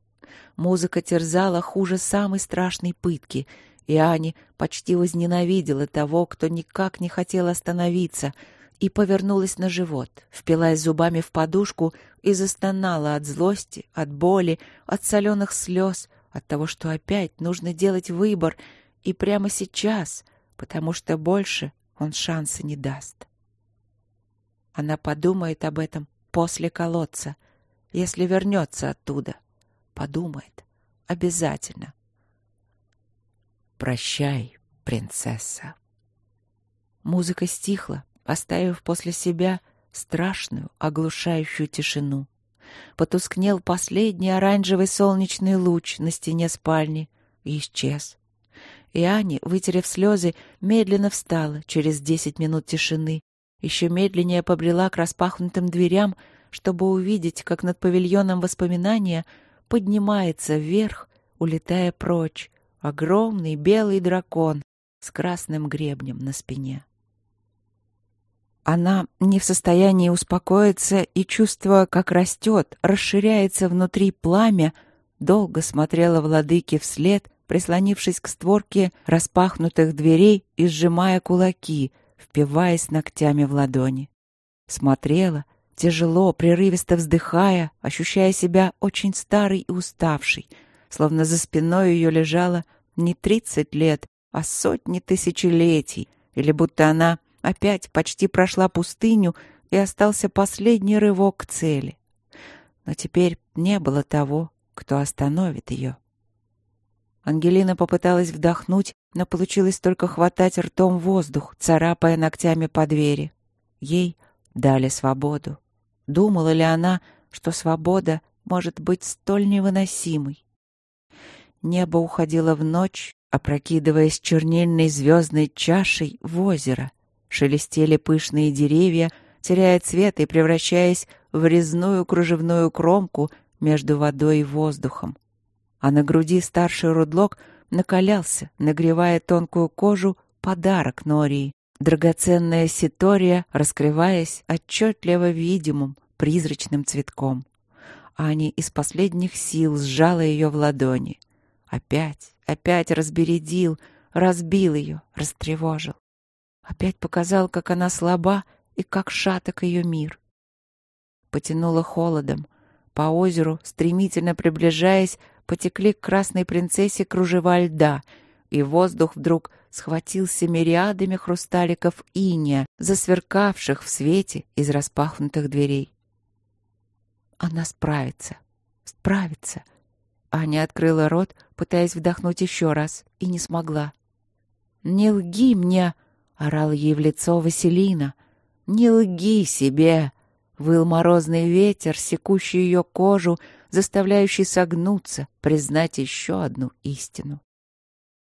Speaker 1: Музыка терзала хуже самой страшной пытки, и Ани почти возненавидела того, кто никак не хотел остановиться, и повернулась на живот, впилась зубами в подушку и застонала от злости, от боли, от соленых слез, от того, что опять нужно делать выбор, и прямо сейчас, потому что больше он шанса не даст. Она подумает об этом после колодца, если вернется оттуда. Подумает. Обязательно. Прощай, принцесса. Музыка стихла, оставив после себя страшную, оглушающую тишину. Потускнел последний оранжевый солнечный луч на стене спальни и исчез. И Ани, вытерев слезы, медленно встала через десять минут тишины, еще медленнее побрела к распахнутым дверям, чтобы увидеть, как над павильоном воспоминания поднимается вверх, улетая прочь, огромный белый дракон с красным гребнем на спине. Она не в состоянии успокоиться и, чувствуя, как растет, расширяется внутри пламя, долго смотрела владыке вслед, прислонившись к створке распахнутых дверей и сжимая кулаки, впиваясь ногтями в ладони. Смотрела, тяжело, прерывисто вздыхая, ощущая себя очень старой и уставшей, словно за спиной ее лежало не тридцать лет, а сотни тысячелетий, или будто она опять почти прошла пустыню и остался последний рывок к цели. Но теперь не было того, кто остановит ее. Ангелина попыталась вдохнуть, но получилось только хватать ртом воздух, царапая ногтями по двери. Ей дали свободу. Думала ли она, что свобода может быть столь невыносимой? Небо уходило в ночь, опрокидываясь чернильной звездной чашей в озеро. Шелестели пышные деревья, теряя цвет и превращаясь в резную кружевную кромку между водой и воздухом а на груди старший Рудлок накалялся, нагревая тонкую кожу, подарок Нории. Драгоценная ситория, раскрываясь отчетливо видимым призрачным цветком. Ани из последних сил сжала ее в ладони. Опять, опять разбередил, разбил ее, растревожил. Опять показал, как она слаба и как шаток ее мир. Потянула холодом. По озеру, стремительно приближаясь, потекли к красной принцессе кружева льда, и воздух вдруг схватился мириадами хрусталиков иния, засверкавших в свете из распахнутых дверей. Она справится, справится. Аня открыла рот, пытаясь вдохнуть еще раз, и не смогла. «Не лги мне!» — орал ей в лицо Василина. «Не лги себе!» — выл морозный ветер, секущий ее кожу, заставляющий согнуться, признать еще одну истину.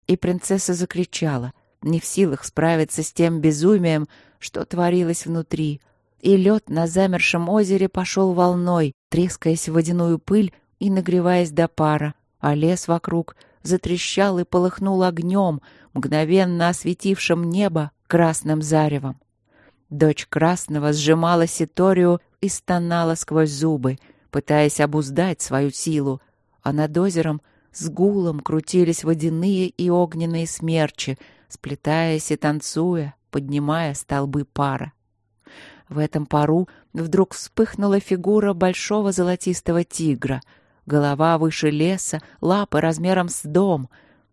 Speaker 1: И принцесса закричала, не в силах справиться с тем безумием, что творилось внутри, и лед на замершем озере пошел волной, трескаясь в водяную пыль и нагреваясь до пара, а лес вокруг затрещал и полыхнул огнем, мгновенно осветившим небо красным заревом. Дочь Красного сжимала Ситорию и стонала сквозь зубы — пытаясь обуздать свою силу, а над озером с гулом крутились водяные и огненные смерчи, сплетаясь и танцуя, поднимая столбы пара. В этом пару вдруг вспыхнула фигура большого золотистого тигра, голова выше леса, лапы размером с дом,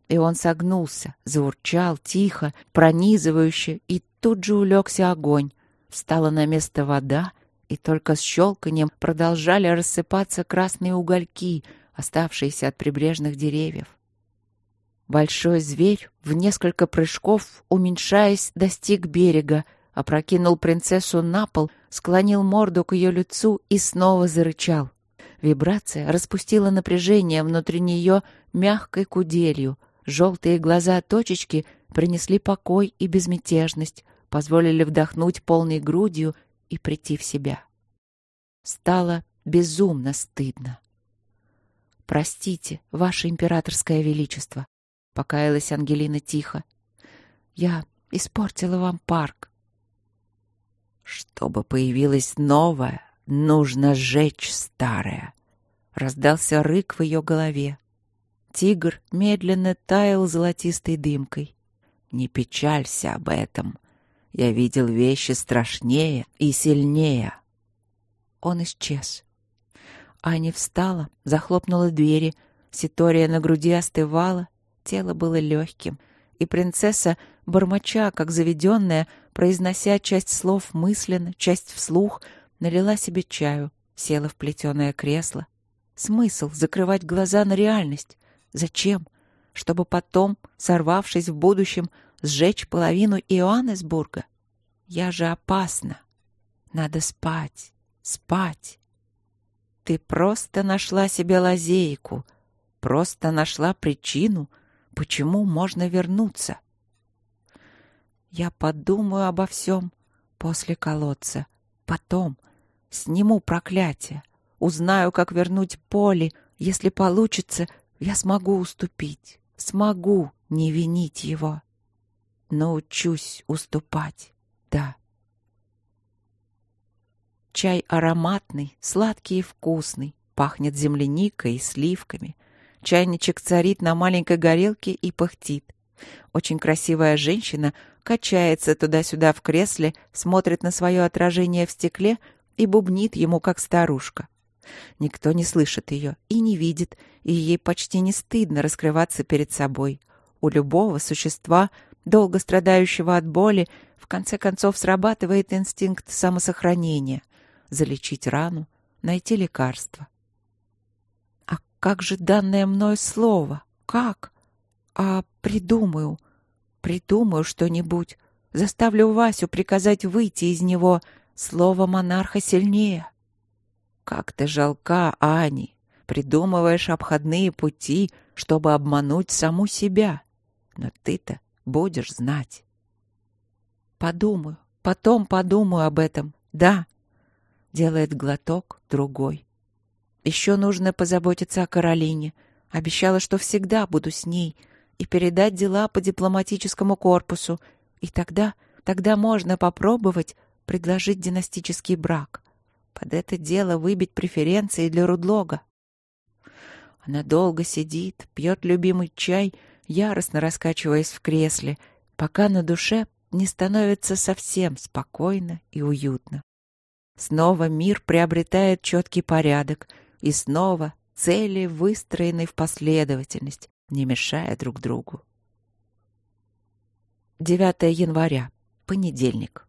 Speaker 1: и он согнулся, заурчал тихо, пронизывающе, и тут же улегся огонь. Встала на место вода, и только с щелканием продолжали рассыпаться красные угольки, оставшиеся от прибрежных деревьев. Большой зверь в несколько прыжков, уменьшаясь, достиг берега, опрокинул принцессу на пол, склонил морду к ее лицу и снова зарычал. Вибрация распустила напряжение внутри нее мягкой куделью. Желтые глаза-точечки принесли покой и безмятежность, позволили вдохнуть полной грудью и прийти в себя. Стало безумно стыдно. «Простите, Ваше Императорское Величество», — покаялась Ангелина тихо. «Я испортила вам парк». «Чтобы появилось новое, нужно сжечь старое», — раздался рык в ее голове. Тигр медленно таял золотистой дымкой. «Не печалься об этом. Я видел вещи страшнее и сильнее». Он исчез. Аня встала, захлопнула двери. Ситория на груди остывала, тело было легким. И принцесса, бормоча, как заведенная, произнося часть слов мысленно, часть вслух, налила себе чаю, села в плетеное кресло. Смысл закрывать глаза на реальность? Зачем? Чтобы потом, сорвавшись в будущем, сжечь половину Иоаннесбурга? Я же опасна. Надо спать, спать. Ты просто нашла себе лазейку, просто нашла причину, почему можно вернуться. Я подумаю обо всем после колодца. Потом сниму проклятие, узнаю, как вернуть Поли. Если получится, я смогу уступить, смогу не винить его. Научусь уступать, да. Чай ароматный, сладкий и вкусный, пахнет земляникой и сливками. Чайничек царит на маленькой горелке и пыхтит. Очень красивая женщина качается туда-сюда в кресле, смотрит на свое отражение в стекле и бубнит ему, как старушка. Никто не слышит ее и не видит, и ей почти не стыдно раскрываться перед собой. У любого существа, долго страдающего от боли, в конце концов срабатывает инстинкт самосохранения залечить рану, найти лекарство. А как же данное мной слово? Как? А придумаю, придумаю что-нибудь, заставлю Васю приказать выйти из него. Слово монарха сильнее. Как ты жалка, Ани, придумываешь обходные пути, чтобы обмануть саму себя. Но ты-то будешь знать. Подумаю, потом подумаю об этом. Да, Делает глоток, другой. Еще нужно позаботиться о Каролине. Обещала, что всегда буду с ней. И передать дела по дипломатическому корпусу. И тогда, тогда можно попробовать предложить династический брак. Под это дело выбить преференции для Рудлога. Она долго сидит, пьет любимый чай, яростно раскачиваясь в кресле, пока на душе не становится совсем спокойно и уютно. Снова мир приобретает четкий порядок, и снова цели выстроены в последовательность, не мешая друг другу. 9 января. Понедельник.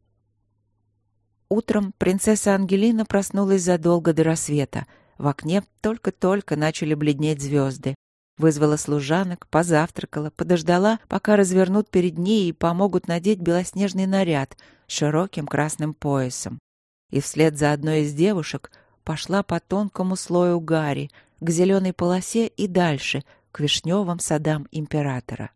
Speaker 1: Утром принцесса Ангелина проснулась задолго до рассвета. В окне только-только начали бледнеть звезды. Вызвала служанок, позавтракала, подождала, пока развернут перед ней и помогут надеть белоснежный наряд с широким красным поясом и вслед за одной из девушек пошла по тонкому слою гари, к зеленой полосе и дальше, к вишневым садам императора.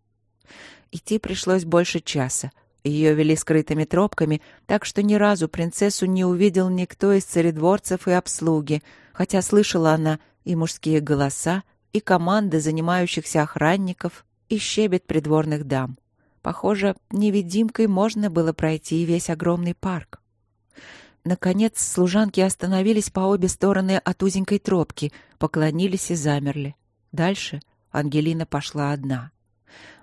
Speaker 1: Идти пришлось больше часа. Ее вели скрытыми тропками, так что ни разу принцессу не увидел никто из царедворцев и обслуги, хотя слышала она и мужские голоса, и команды занимающихся охранников, и щебет придворных дам. Похоже, невидимкой можно было пройти весь огромный парк. Наконец служанки остановились по обе стороны от узенькой тропки, поклонились и замерли. Дальше Ангелина пошла одна.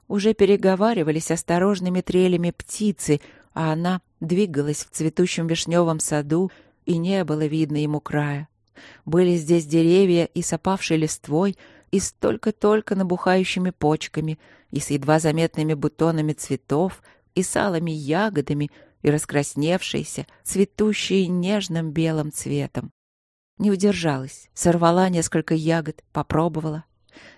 Speaker 1: Уже переговаривались осторожными трелями птицы, а она двигалась в цветущем вишневом саду, и не было видно ему края. Были здесь деревья и с опавшей листвой, и с только-только набухающими почками, и с едва заметными бутонами цветов, и с алыми ягодами, и раскрасневшиеся, цветущие нежным белым цветом. Не удержалась, сорвала несколько ягод, попробовала.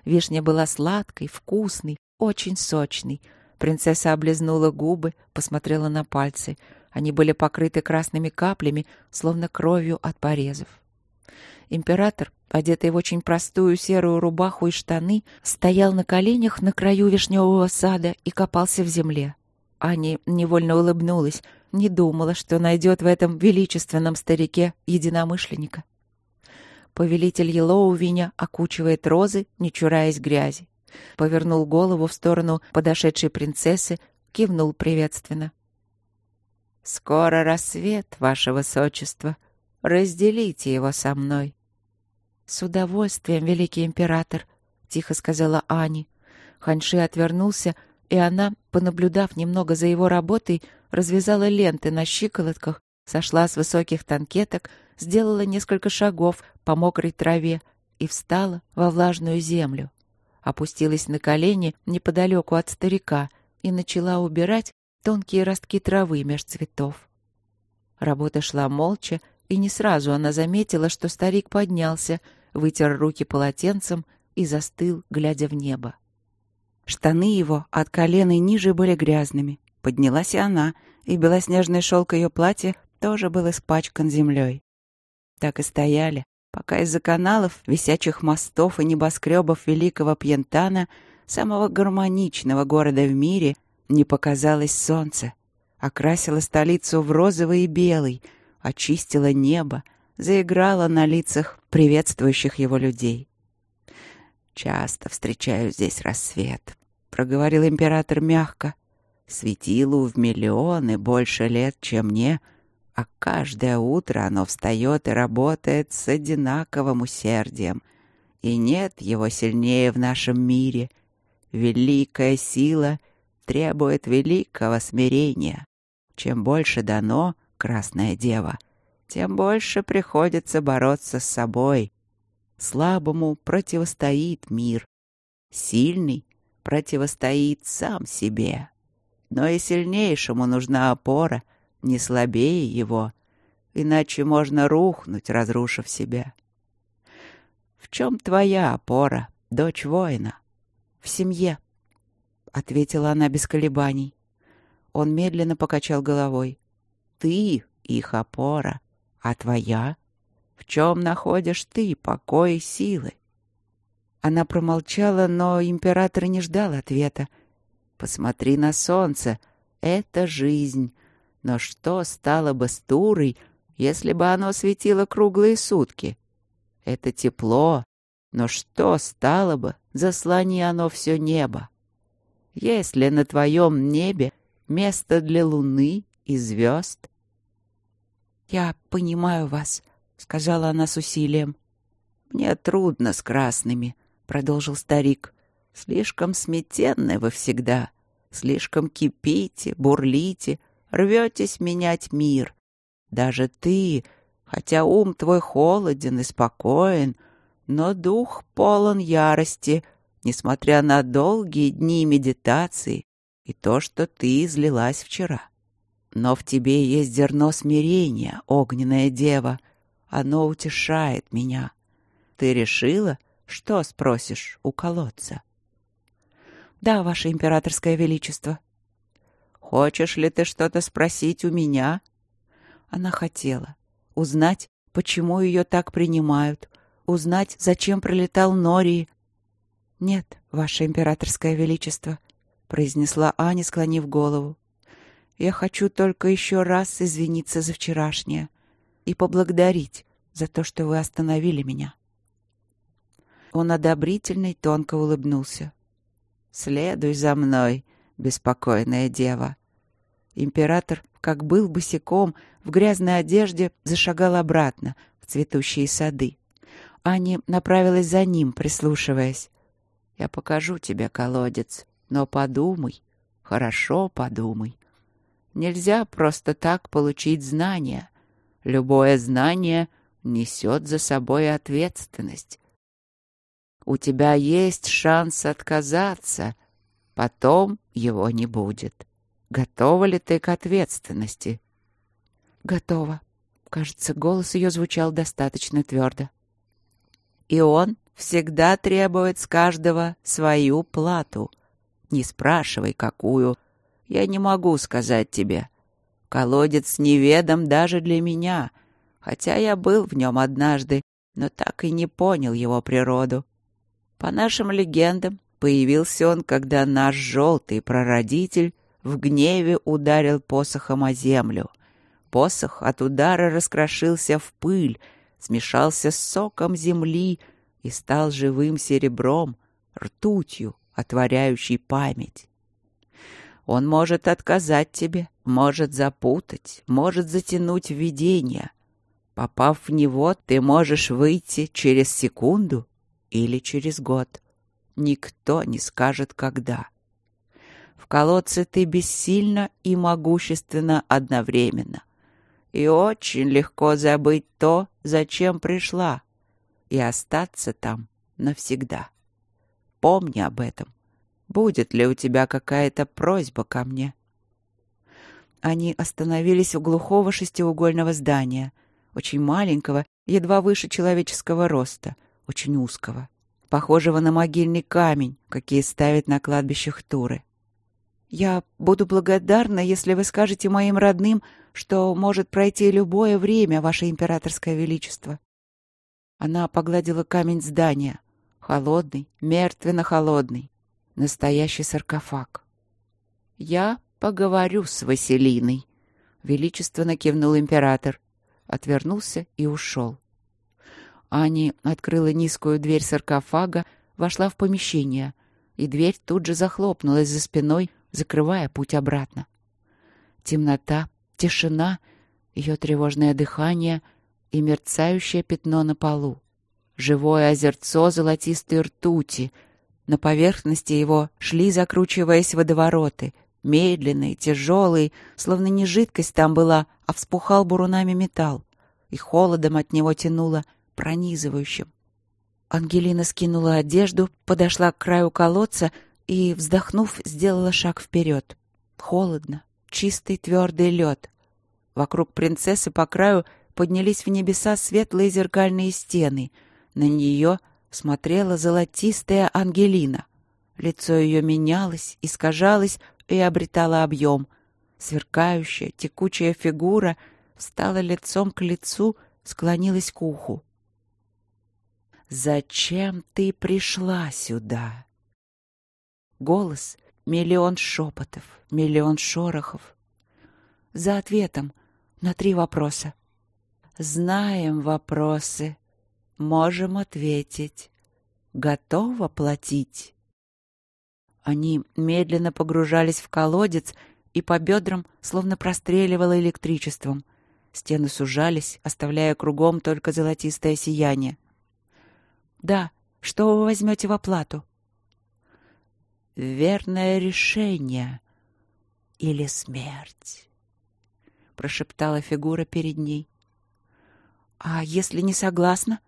Speaker 1: Вишня была сладкой, вкусной, очень сочной. Принцесса облизнула губы, посмотрела на пальцы. Они были покрыты красными каплями, словно кровью от порезов. Император, одетый в очень простую серую рубаху и штаны, стоял на коленях на краю вишневого сада и копался в земле. Ани невольно улыбнулась, не думала, что найдет в этом величественном старике единомышленника. Повелитель Елоувиня окучивает розы, не чураясь грязи. Повернул голову в сторону подошедшей принцессы, кивнул приветственно. «Скоро рассвет, ваше высочество. Разделите его со мной». «С удовольствием, великий император», — тихо сказала Ани. Ханьши отвернулся, и она, понаблюдав немного за его работой, развязала ленты на щиколотках, сошла с высоких танкеток, сделала несколько шагов по мокрой траве и встала во влажную землю. Опустилась на колени неподалеку от старика и начала убирать тонкие ростки травы меж цветов. Работа шла молча, и не сразу она заметила, что старик поднялся, вытер руки полотенцем и застыл, глядя в небо. Штаны его от колена и ниже были грязными. Поднялась и она, и белоснежный шелк ее платья тоже был испачкан землей. Так и стояли, пока из-за каналов, висячих мостов и небоскребов великого Пьентана, самого гармоничного города в мире, не показалось солнце. Окрасило столицу в розовый и белый, очистило небо, заиграло на лицах приветствующих его людей. «Часто встречаю здесь рассвет», — проговорил император мягко. «Светилу в миллионы больше лет, чем мне, а каждое утро оно встает и работает с одинаковым усердием. И нет его сильнее в нашем мире. Великая сила требует великого смирения. Чем больше дано, Красная Дева, тем больше приходится бороться с собой, Слабому противостоит мир. Сильный противостоит сам себе. Но и сильнейшему нужна опора, не слабее его, иначе можно рухнуть, разрушив себя. В чем твоя опора, дочь воина? В семье, — ответила она без колебаний. Он медленно покачал головой. Ты их опора, а твоя в чем находишь ты покой и силы?» Она промолчала, но император не ждал ответа. «Посмотри на солнце. Это жизнь. Но что стало бы с Турой, если бы оно светило круглые сутки? Это тепло. Но что стало бы, заслони оно все небо? Есть ли на твоем небе место для луны и звезд?» «Я понимаю вас», — сказала она с усилием. «Мне трудно с красными», — продолжил старик. «Слишком сметенны вы всегда, слишком кипите, бурлите, рветесь менять мир. Даже ты, хотя ум твой холоден и спокоен, но дух полон ярости, несмотря на долгие дни медитации и то, что ты излилась вчера. Но в тебе есть зерно смирения, огненная дева — оно утешает меня. Ты решила, что спросишь у колодца? Да, ваше императорское величество. Хочешь ли ты что-то спросить у меня? Она хотела узнать, почему ее так принимают, узнать, зачем прилетал Нории. Нет, ваше императорское величество, произнесла Аня, склонив голову. Я хочу только еще раз извиниться за вчерашнее и поблагодарить за то, что вы остановили меня. Он одобрительно и тонко улыбнулся. «Следуй за мной, беспокойная дева». Император, как был босиком, в грязной одежде, зашагал обратно в цветущие сады. Ани направилась за ним, прислушиваясь. «Я покажу тебе колодец, но подумай, хорошо подумай. Нельзя просто так получить знания. Любое знание несет за собой ответственность. У тебя есть шанс отказаться, потом его не будет. Готова ли ты к ответственности? Готова. Кажется, голос ее звучал достаточно твердо. И он всегда требует с каждого свою плату. Не спрашивай, какую. Я не могу сказать тебе. Колодец неведом даже для меня, хотя я был в нем однажды, но так и не понял его природу. По нашим легендам, появился он, когда наш желтый прародитель в гневе ударил посохом о землю. Посох от удара раскрошился в пыль, смешался с соком земли и стал живым серебром, ртутью, отворяющей память. Он может отказать тебе, может запутать, может затянуть видение. Попав в него, ты можешь выйти через секунду или через год. Никто не скажет, когда. В колодце ты бессильно и могущественно одновременно. И очень легко забыть то, зачем пришла, и остаться там навсегда. Помни об этом. Будет ли у тебя какая-то просьба ко мне?» Они остановились у глухого шестиугольного здания, очень маленького, едва выше человеческого роста, очень узкого, похожего на могильный камень, какие ставят на кладбищах Туры. «Я буду благодарна, если вы скажете моим родным, что может пройти любое время, Ваше Императорское Величество». Она погладила камень здания, холодный, мертвенно-холодный, настоящий саркофаг. «Я поговорю с Василиной», — величественно кивнул император, отвернулся и ушел. Ани открыла низкую дверь саркофага, вошла в помещение, и дверь тут же захлопнулась за спиной, закрывая путь обратно. Темнота, тишина, ее тревожное дыхание и мерцающее пятно на полу. Живое озерцо золотистой ртути — на поверхности его шли, закручиваясь водовороты, медленные, тяжелые, словно не жидкость там была, а вспухал бурунами металл, и холодом от него тянуло пронизывающим. Ангелина скинула одежду, подошла к краю колодца и, вздохнув, сделала шаг вперед. Холодно, чистый твердый лед. Вокруг принцессы по краю поднялись в небеса светлые зеркальные стены. На нее — смотрела золотистая Ангелина. Лицо ее менялось, искажалось и обретало объем. Сверкающая, текучая фигура встала лицом к лицу, склонилась к уху. «Зачем ты пришла сюда?» Голос — миллион шепотов, миллион шорохов. За ответом на три вопроса. «Знаем вопросы», можем ответить. Готова платить?» Они медленно погружались в колодец, и по бедрам словно простреливало электричеством. Стены сужались, оставляя кругом только золотистое сияние. «Да, что вы возьмете в оплату?» «Верное решение или смерть», — прошептала фигура перед ней. «А если не согласна?»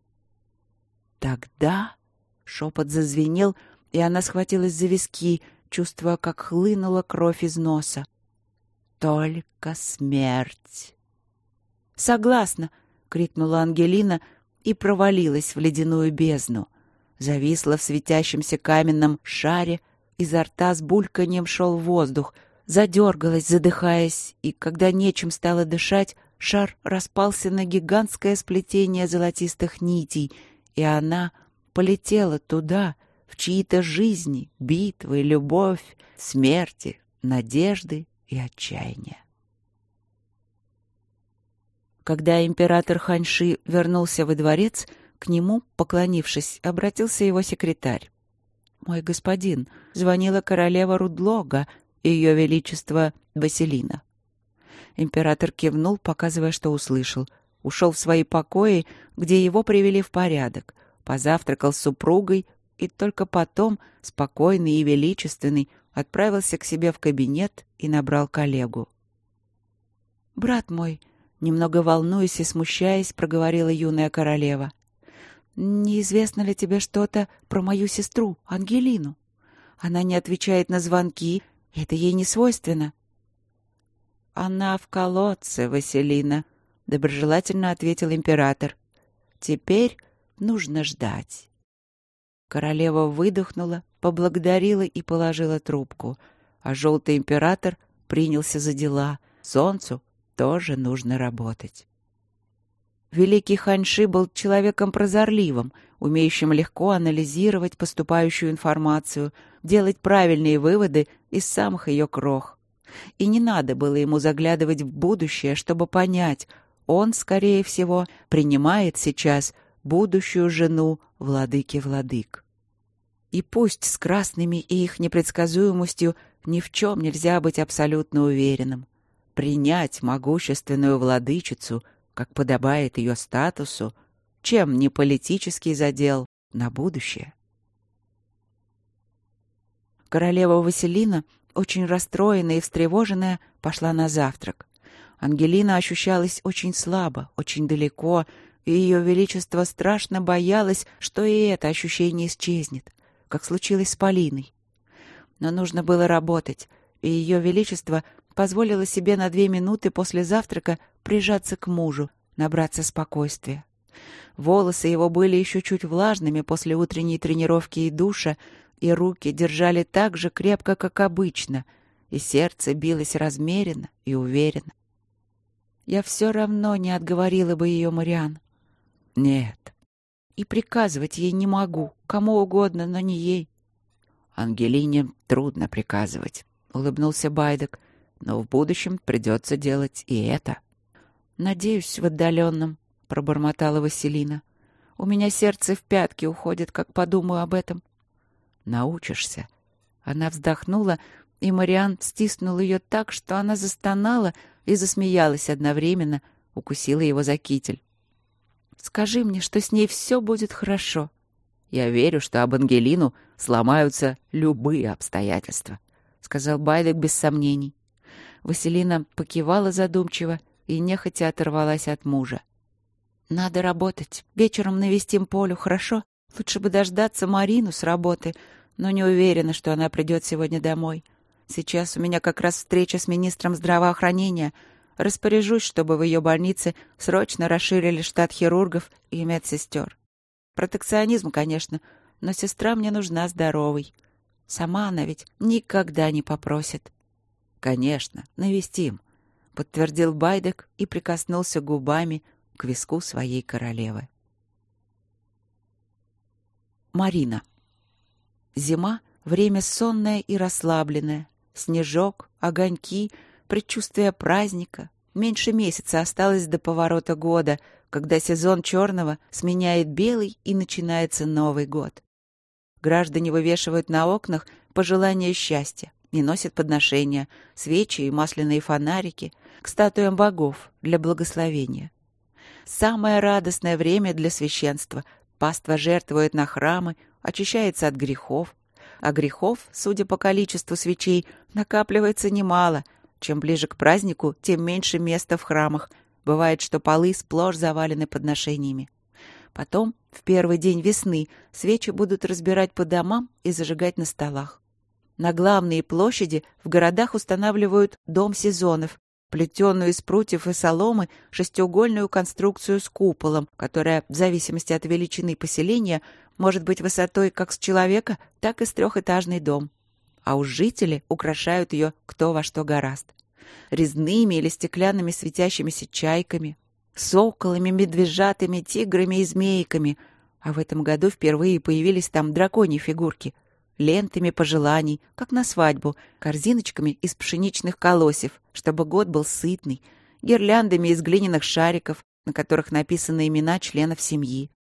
Speaker 1: Тогда шепот зазвенел, и она схватилась за виски, чувствуя, как хлынула кровь из носа. Только смерть. Согласна, крикнула Ангелина и провалилась в ледяную бездну. Зависла в светящемся каменном шаре, изо рта с бульканьем шел воздух, задергалась, задыхаясь, и когда нечем стало дышать, шар распался на гигантское сплетение золотистых нитей — и она полетела туда, в чьи-то жизни, битвы, любовь, смерти, надежды и отчаяния. Когда император Ханьши вернулся во дворец, к нему, поклонившись, обратился его секретарь. «Мой господин, звонила королева Рудлога и ее величество Василина». Император кивнул, показывая, что услышал, ушел в свои покои, где его привели в порядок, позавтракал с супругой и только потом, спокойный и величественный, отправился к себе в кабинет и набрал коллегу. «Брат мой», немного волнуясь и смущаясь, проговорила юная королева, «неизвестно ли тебе что-то про мою сестру, Ангелину? Она не отвечает на звонки, это ей не свойственно». «Она в колодце, Василина», — доброжелательно ответил император. «Теперь нужно ждать». Королева выдохнула, поблагодарила и положила трубку, а желтый император принялся за дела. Солнцу тоже нужно работать. Великий Ханьши был человеком прозорливым, умеющим легко анализировать поступающую информацию, делать правильные выводы из самых ее крох. И не надо было ему заглядывать в будущее, чтобы понять, он, скорее всего, принимает сейчас будущую жену владыки владык. И пусть с красными и их непредсказуемостью ни в чем нельзя быть абсолютно уверенным. Принять могущественную владычицу — как подобает ее статусу, чем не политический задел на будущее. Королева Василина, очень расстроенная и встревоженная, пошла на завтрак. Ангелина ощущалась очень слабо, очень далеко, и ее величество страшно боялось, что и это ощущение исчезнет, как случилось с Полиной. Но нужно было работать, и ее величество позволила себе на две минуты после завтрака прижаться к мужу, набраться спокойствия. Волосы его были еще чуть влажными после утренней тренировки и душа, и руки держали так же крепко, как обычно, и сердце билось размеренно и уверенно. Я все равно не отговорила бы ее, Мариан. Нет. И приказывать ей не могу, кому угодно, но не ей. Ангелине трудно приказывать, — улыбнулся Байдек но в будущем придется делать и это. «Надеюсь, в отдаленном», — пробормотала Василина. «У меня сердце в пятки уходит, как подумаю об этом». «Научишься». Она вздохнула, и Мариан стиснул ее так, что она застонала и засмеялась одновременно, укусила его за китель. «Скажи мне, что с ней все будет хорошо». «Я верю, что об Ангелину сломаются любые обстоятельства», — сказал Байдек без сомнений. Василина покивала задумчиво и нехотя оторвалась от мужа. «Надо работать. Вечером навестим Полю, хорошо? Лучше бы дождаться Марину с работы, но не уверена, что она придет сегодня домой. Сейчас у меня как раз встреча с министром здравоохранения. Распоряжусь, чтобы в ее больнице срочно расширили штат хирургов и медсестер. Протекционизм, конечно, но сестра мне нужна здоровой. Сама она ведь никогда не попросит». «Конечно, навестим», — подтвердил Байдек и прикоснулся губами к виску своей королевы. Марина. Зима — время сонное и расслабленное. Снежок, огоньки, предчувствие праздника. Меньше месяца осталось до поворота года, когда сезон черного сменяет белый и начинается Новый год. Граждане вывешивают на окнах пожелания счастья и носят подношения, свечи и масляные фонарики к статуям богов для благословения. Самое радостное время для священства. Паства жертвует на храмы, очищается от грехов. А грехов, судя по количеству свечей, накапливается немало. Чем ближе к празднику, тем меньше места в храмах. Бывает, что полы сплошь завалены подношениями. Потом, в первый день весны, свечи будут разбирать по домам и зажигать на столах. На главные площади в городах устанавливают дом сезонов, плетеную из прутьев и соломы шестиугольную конструкцию с куполом, которая, в зависимости от величины поселения, может быть высотой как с человека, так и с трехэтажный дом. А уж жители украшают ее кто во что гораст. Резными или стеклянными светящимися чайками, соколами, медвежатами, тиграми и змейками. А в этом году впервые появились там драконьи фигурки — лентами пожеланий, как на свадьбу, корзиночками из пшеничных колосьев, чтобы год был сытный, гирляндами из глиняных шариков, на которых написаны имена членов семьи.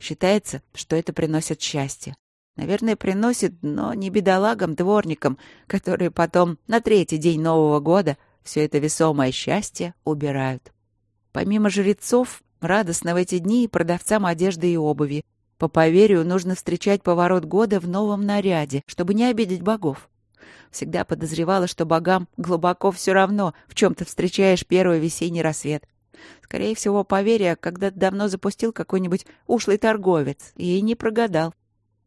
Speaker 1: Считается, что это приносит счастье. Наверное, приносит, но не бедолагам-дворникам, которые потом на третий день Нового года все это весомое счастье убирают. Помимо жрецов, радостно в эти дни и продавцам одежды и обуви, по поверью, нужно встречать поворот года в новом наряде, чтобы не обидеть богов. Всегда подозревала, что богам глубоко все равно, в чем ты встречаешь первый весенний рассвет. Скорее всего, поверье когда-то давно запустил какой-нибудь ушлый торговец и не прогадал.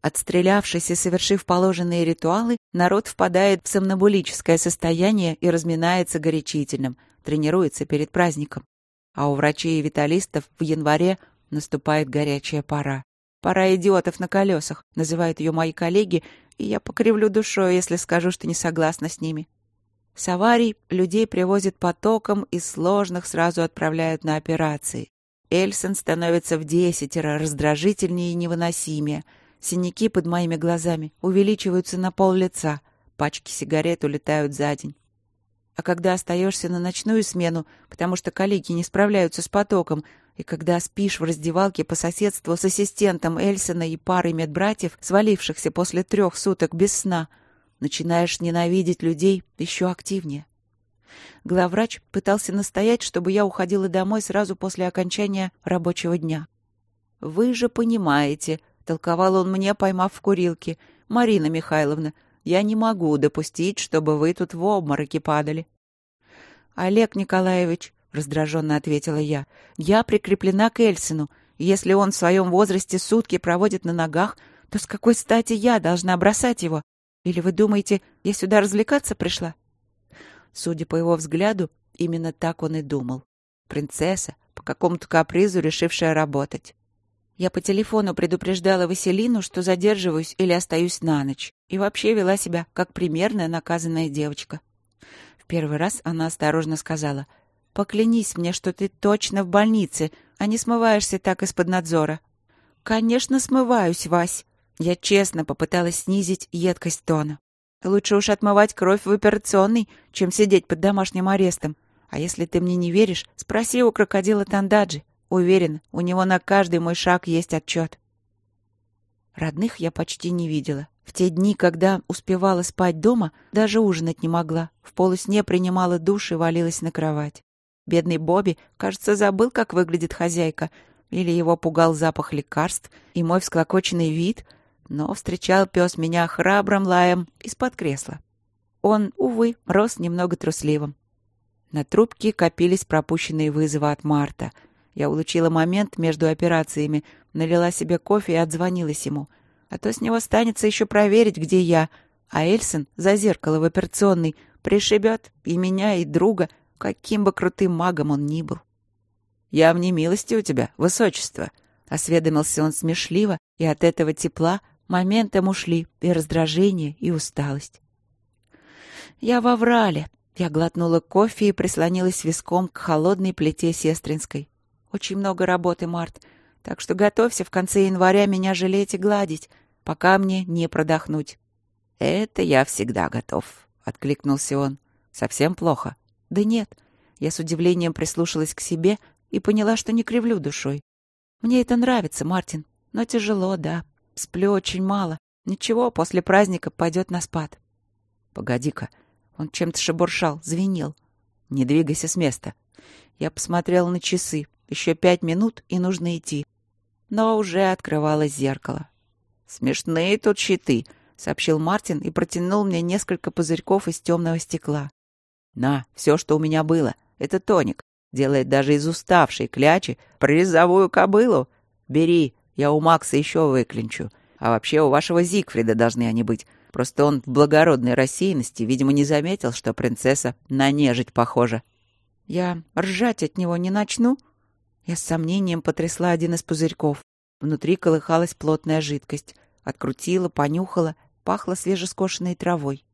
Speaker 1: Отстрелявшись и совершив положенные ритуалы, народ впадает в сомнобулическое состояние и разминается горячительным, тренируется перед праздником. А у врачей и виталистов в январе наступает горячая пора. Пора идиотов на колесах, называют ее мои коллеги, и я покривлю душой, если скажу, что не согласна с ними. С аварий людей привозят потоком, и сложных сразу отправляют на операции. Эльсон становится в десятеро раздражительнее и невыносимее. Синяки под моими глазами увеличиваются на пол лица. Пачки сигарет улетают за день. А когда остаешься на ночную смену, потому что коллеги не справляются с потоком, и когда спишь в раздевалке по соседству с ассистентом Эльсона и парой медбратьев, свалившихся после трех суток без сна, начинаешь ненавидеть людей еще активнее. Главврач пытался настоять, чтобы я уходила домой сразу после окончания рабочего дня. «Вы же понимаете», — толковал он мне, поймав в курилке, «Марина Михайловна, я не могу допустить, чтобы вы тут в обмороке падали». «Олег Николаевич», — раздраженно ответила я, — «я прикреплена к Эльсину. Если он в своем возрасте сутки проводит на ногах, то с какой стати я должна бросать его? Или вы думаете, я сюда развлекаться пришла?» Судя по его взгляду, именно так он и думал. Принцесса, по какому-то капризу решившая работать. Я по телефону предупреждала Василину, что задерживаюсь или остаюсь на ночь, и вообще вела себя как примерная наказанная девочка. В первый раз она осторожно сказала, «Поклянись мне, что ты точно в больнице, а не смываешься так из-под надзора». «Конечно, смываюсь, Вась». Я честно попыталась снизить едкость тона. Лучше уж отмывать кровь в операционной, чем сидеть под домашним арестом. А если ты мне не веришь, спроси у крокодила Тандаджи. Уверен, у него на каждый мой шаг есть отчет. Родных я почти не видела. В те дни, когда успевала спать дома, даже ужинать не могла. В полусне принимала душ и валилась на кровать. Бедный Бобби, кажется, забыл, как выглядит хозяйка, или его пугал запах лекарств и мой всклокоченный вид — но встречал пес меня храбрым лаем из-под кресла. Он, увы, рос немного трусливым. На трубке копились пропущенные вызовы от Марта. Я улучила момент между операциями, налила себе кофе и отзвонилась ему. А то с него станется еще проверить, где я. А Эльсон за зеркало в операционной пришибет и меня, и друга, каким бы крутым магом он ни был. «Я в немилости у тебя, высочество», — осведомился он смешливо, и от этого тепла Моментом ушли и раздражение, и усталость. Я во врале. Я глотнула кофе и прислонилась виском к холодной плите сестринской. Очень много работы, Март, так что готовься в конце января меня жалеть и гладить, пока мне не продохнуть. — Это я всегда готов, — откликнулся он. — Совсем плохо? — Да нет. Я с удивлением прислушалась к себе и поняла, что не кривлю душой. Мне это нравится, Мартин, но тяжело, да. Сплю очень мало. Ничего, после праздника пойдет на спад. Погоди-ка. Он чем-то шебуршал, звенел. Не двигайся с места. Я посмотрел на часы. Еще пять минут, и нужно идти. Но уже открывалось зеркало. «Смешные тут щиты», — сообщил Мартин и протянул мне несколько пузырьков из темного стекла. «На, все, что у меня было. Это тоник. Делает даже из уставшей клячи призовую кобылу. Бери, я у Макса еще выклинчу. А вообще у вашего Зигфрида должны они быть. Просто он в благородной рассеянности, видимо, не заметил, что принцесса на нежить похожа. Я ржать от него не начну? Я с сомнением потрясла один из пузырьков. Внутри колыхалась плотная жидкость. Открутила, понюхала, пахло свежескошенной травой.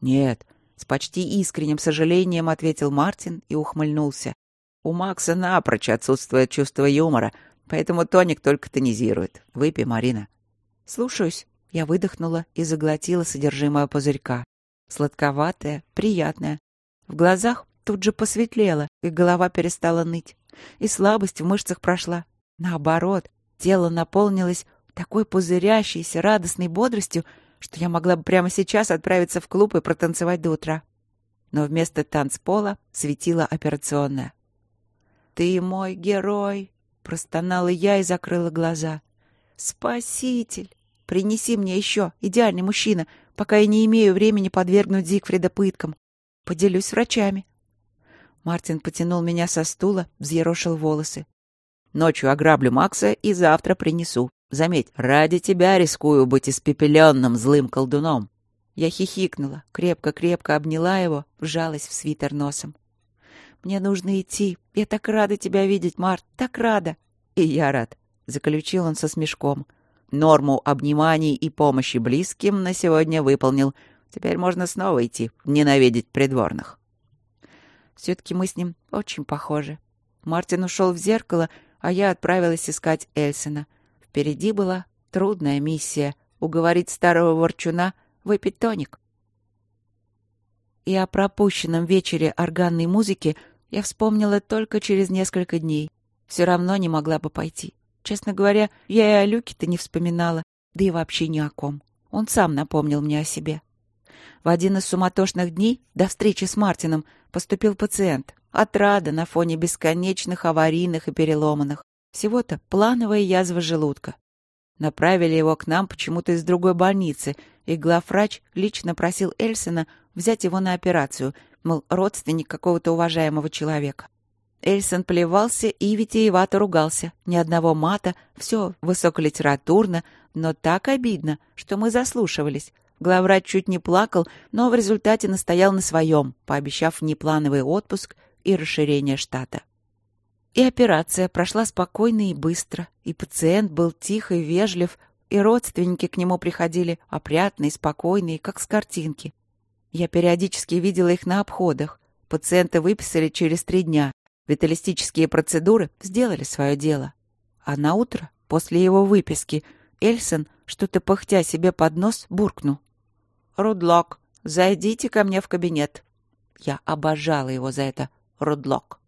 Speaker 1: «Нет», — с почти искренним сожалением ответил Мартин и ухмыльнулся. «У Макса напрочь отсутствует чувство юмора, Поэтому тоник только тонизирует. Выпей, Марина. Слушаюсь. Я выдохнула и заглотила содержимое пузырька. Сладковатое, приятное. В глазах тут же посветлело, и голова перестала ныть. И слабость в мышцах прошла. Наоборот, тело наполнилось такой пузырящейся, радостной бодростью, что я могла бы прямо сейчас отправиться в клуб и протанцевать до утра. Но вместо танцпола светила операционная. «Ты мой герой!» Простонала я и закрыла глаза. «Спаситель! Принеси мне еще, идеальный мужчина, пока я не имею времени подвергнуть Зигфрида пыткам. Поделюсь с врачами». Мартин потянул меня со стула, взъерошил волосы. «Ночью ограблю Макса и завтра принесу. Заметь, ради тебя рискую быть испепеленным злым колдуном». Я хихикнула, крепко-крепко обняла его, вжалась в свитер носом. Мне нужно идти. Я так рада тебя видеть, Март, так рада. И я рад, заключил он со смешком. Норму обниманий и помощи близким на сегодня выполнил. Теперь можно снова идти, ненавидеть придворных. Все-таки мы с ним очень похожи. Мартин ушел в зеркало, а я отправилась искать Эльсона. Впереди была трудная миссия — уговорить старого ворчуна выпить тоник. И о пропущенном вечере органной музыки я вспомнила только через несколько дней. Все равно не могла бы пойти. Честно говоря, я и о Люке-то не вспоминала, да и вообще ни о ком. Он сам напомнил мне о себе. В один из суматошных дней, до встречи с Мартином, поступил пациент. Отрада на фоне бесконечных аварийных и переломанных. Всего-то плановая язва желудка. Направили его к нам почему-то из другой больницы, и главврач лично просил Эльсона взять его на операцию, мол, родственник какого-то уважаемого человека. Эльсон плевался и витиевато ругался. Ни одного мата, все высоколитературно, но так обидно, что мы заслушивались. Главврач чуть не плакал, но в результате настоял на своем, пообещав неплановый отпуск и расширение штата. И операция прошла спокойно и быстро, и пациент был тих и вежлив, и родственники к нему приходили опрятные, спокойные, как с картинки. Я периодически видела их на обходах. Пациента выписали через три дня. Виталистические процедуры сделали свое дело. А на утро, после его выписки, Эльсон, что-то пыхтя себе под нос, буркнул. «Рудлок, зайдите ко мне в кабинет». Я обожала его за это. Рудлок.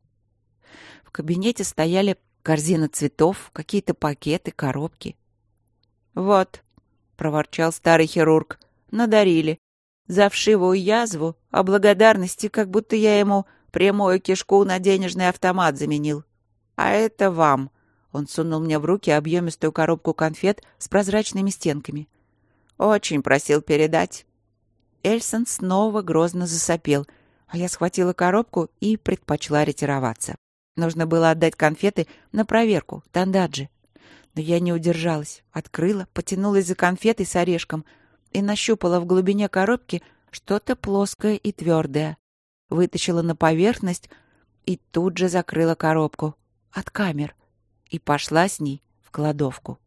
Speaker 1: В кабинете стояли корзина цветов, какие-то пакеты, коробки. «Вот», — проворчал старый хирург, — «надарили. За вшивую язву, а благодарности, как будто я ему прямую кишку на денежный автомат заменил. А это вам». Он сунул мне в руки объемистую коробку конфет с прозрачными стенками. «Очень просил передать». Эльсон снова грозно засопел, а я схватила коробку и предпочла ретироваться. Нужно было отдать конфеты на проверку, Тандаджи. Но я не удержалась, открыла, потянулась за конфетой с орешком и нащупала в глубине коробки что-то плоское и твердое. Вытащила на поверхность и тут же закрыла коробку от камер и пошла с ней в кладовку.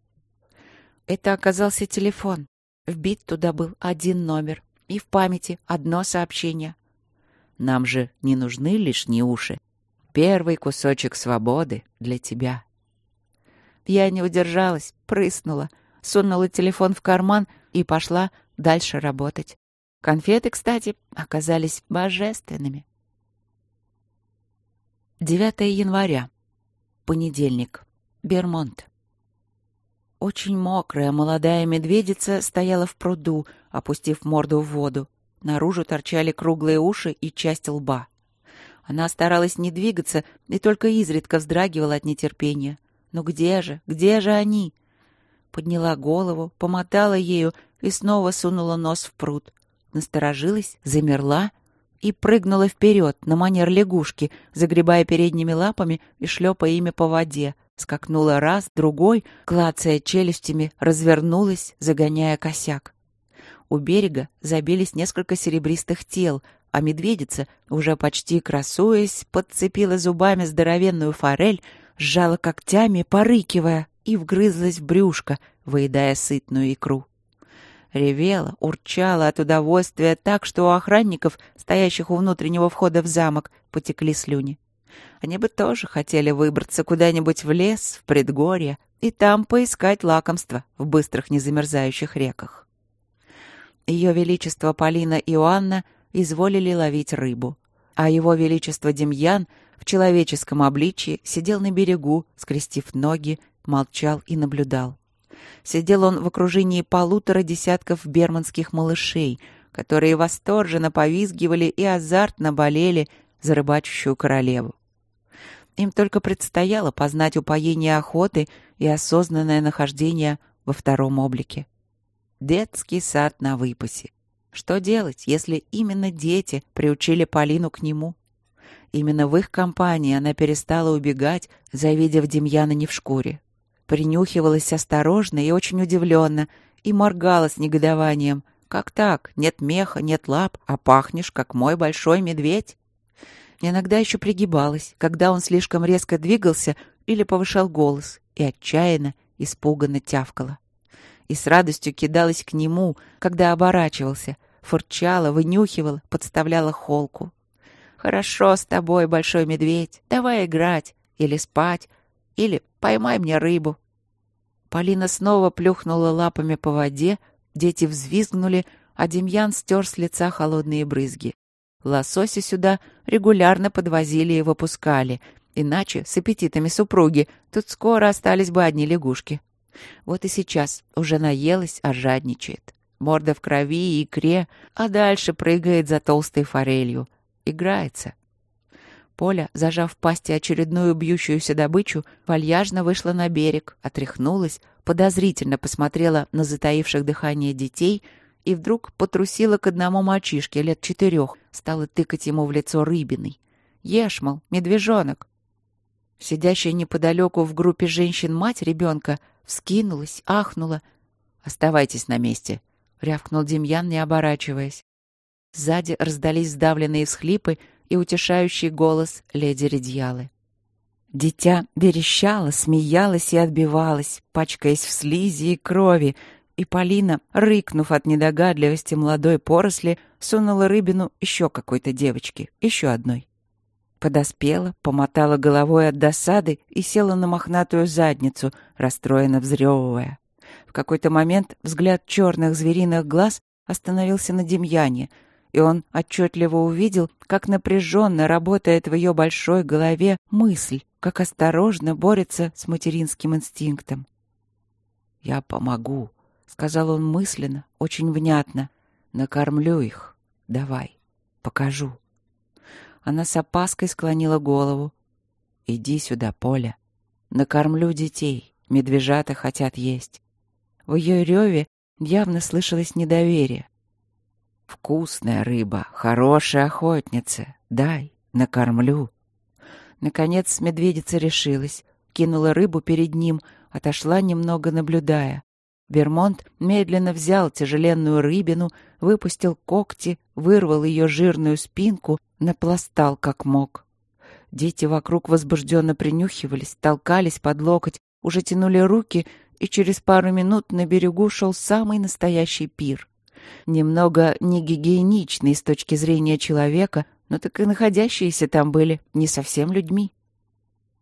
Speaker 1: Это оказался телефон. Вбит туда был один номер и в памяти одно сообщение. Нам же не нужны лишние уши. Первый кусочек свободы для тебя. Я не удержалась, прыснула, сунула телефон в карман и пошла дальше работать. Конфеты, кстати, оказались божественными. 9 января. Понедельник. Бермонт. Очень мокрая молодая медведица стояла в пруду, опустив морду в воду. Наружу торчали круглые уши и часть лба. Она старалась не двигаться и только изредка вздрагивала от нетерпения. «Ну где же? Где же они?» Подняла голову, помотала ею и снова сунула нос в пруд. Насторожилась, замерла и прыгнула вперед на манер лягушки, загребая передними лапами и шлепая ими по воде, Скакнула раз, другой, клацая челюстями, развернулась, загоняя косяк. У берега забились несколько серебристых тел, а медведица, уже почти красуясь, подцепила зубами здоровенную форель, сжала когтями, порыкивая, и вгрызлась в брюшко, выедая сытную икру. Ревела, урчала от удовольствия так, что у охранников, стоящих у внутреннего входа в замок, потекли слюни. Они бы тоже хотели выбраться куда-нибудь в лес, в предгорье, и там поискать лакомства в быстрых незамерзающих реках. Ее Величество Полина Иоанна изволили ловить рыбу, а Его Величество Демьян в человеческом обличье сидел на берегу, скрестив ноги, молчал и наблюдал. Сидел он в окружении полутора десятков берманских малышей, которые восторженно повизгивали и азартно болели за рыбачущую королеву. Им только предстояло познать упоение охоты и осознанное нахождение во втором облике. Детский сад на выпасе. Что делать, если именно дети приучили Полину к нему? Именно в их компании она перестала убегать, завидев Демьяна не в шкуре. Принюхивалась осторожно и очень удивленно, и моргала с негодованием. «Как так? Нет меха, нет лап, а пахнешь, как мой большой медведь?» Иногда еще пригибалась, когда он слишком резко двигался или повышал голос, и отчаянно, испуганно тявкала. И с радостью кидалась к нему, когда оборачивался, фырчала, вынюхивала, подставляла холку. «Хорошо с тобой, большой медведь, давай играть, или спать, или поймай мне рыбу». Полина снова плюхнула лапами по воде, дети взвизгнули, а Демьян стер с лица холодные брызги. Лососи сюда регулярно подвозили и выпускали, иначе с аппетитами супруги тут скоро остались бы одни лягушки. Вот и сейчас уже наелась, а жадничает. Морда в крови и икре, а дальше прыгает за толстой форелью. Играется. Поля, зажав в пасти очередную бьющуюся добычу, вальяжно вышла на берег, отряхнулась, подозрительно посмотрела на затаивших дыхание детей и вдруг потрусила к одному мальчишке лет четырех, стала тыкать ему в лицо рыбиной. «Ешь, мол, медвежонок!» Сидящая неподалеку в группе женщин мать ребенка вскинулась, ахнула. «Оставайтесь на месте», — рявкнул Демьян, не оборачиваясь. Сзади раздались сдавленные всхлипы и утешающий голос леди Редьялы. Дитя верещало, смеялось и отбивалось, пачкаясь в слизи и крови, и Полина, рыкнув от недогадливости молодой поросли, сунула рыбину еще какой-то девочке, еще одной. Подоспела, помотала головой от досады и села на мохнатую задницу, расстроенно взрёвывая. В какой-то момент взгляд черных звериных глаз остановился на Демьяне, и он отчетливо увидел, как напряженно работает в ее большой голове мысль, как осторожно борется с материнским инстинктом. «Я помогу», — сказал он мысленно, очень внятно. «Накормлю их. Давай, покажу». Она с опаской склонила голову. «Иди сюда, Поля. Накормлю детей. Медвежата хотят есть». В ее реве явно слышалось недоверие. «Вкусная рыба, хорошая охотница. Дай, накормлю». Наконец медведица решилась, кинула рыбу перед ним, отошла немного наблюдая. Вермонт медленно взял тяжеленную рыбину, выпустил когти, вырвал ее жирную спинку, напластал как мог. Дети вокруг возбужденно принюхивались, толкались под локоть, уже тянули руки, и через пару минут на берегу шел самый настоящий пир. Немного негигиеничный с точки зрения человека, но так и находящиеся там были не совсем людьми.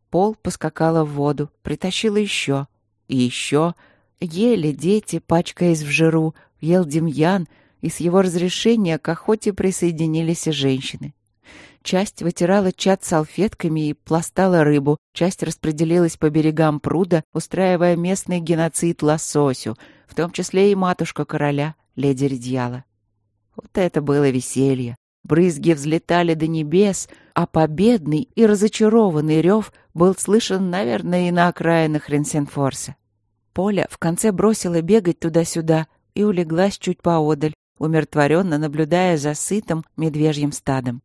Speaker 1: Пол поскакала в воду, притащила еще и еще, Ели дети, пачкаясь в жиру, ел Демьян, и с его разрешения к охоте присоединились и женщины. Часть вытирала чат салфетками и пластала рыбу, часть распределилась по берегам пруда, устраивая местный геноцид лососю, в том числе и матушка короля, леди Редьяла. Вот это было веселье. Брызги взлетали до небес, а победный и разочарованный рев был слышен, наверное, и на окраинах Ренсенфорса. Поля в конце бросила бегать туда-сюда и улеглась чуть поодаль, умиротворенно наблюдая за сытым медвежьим стадом.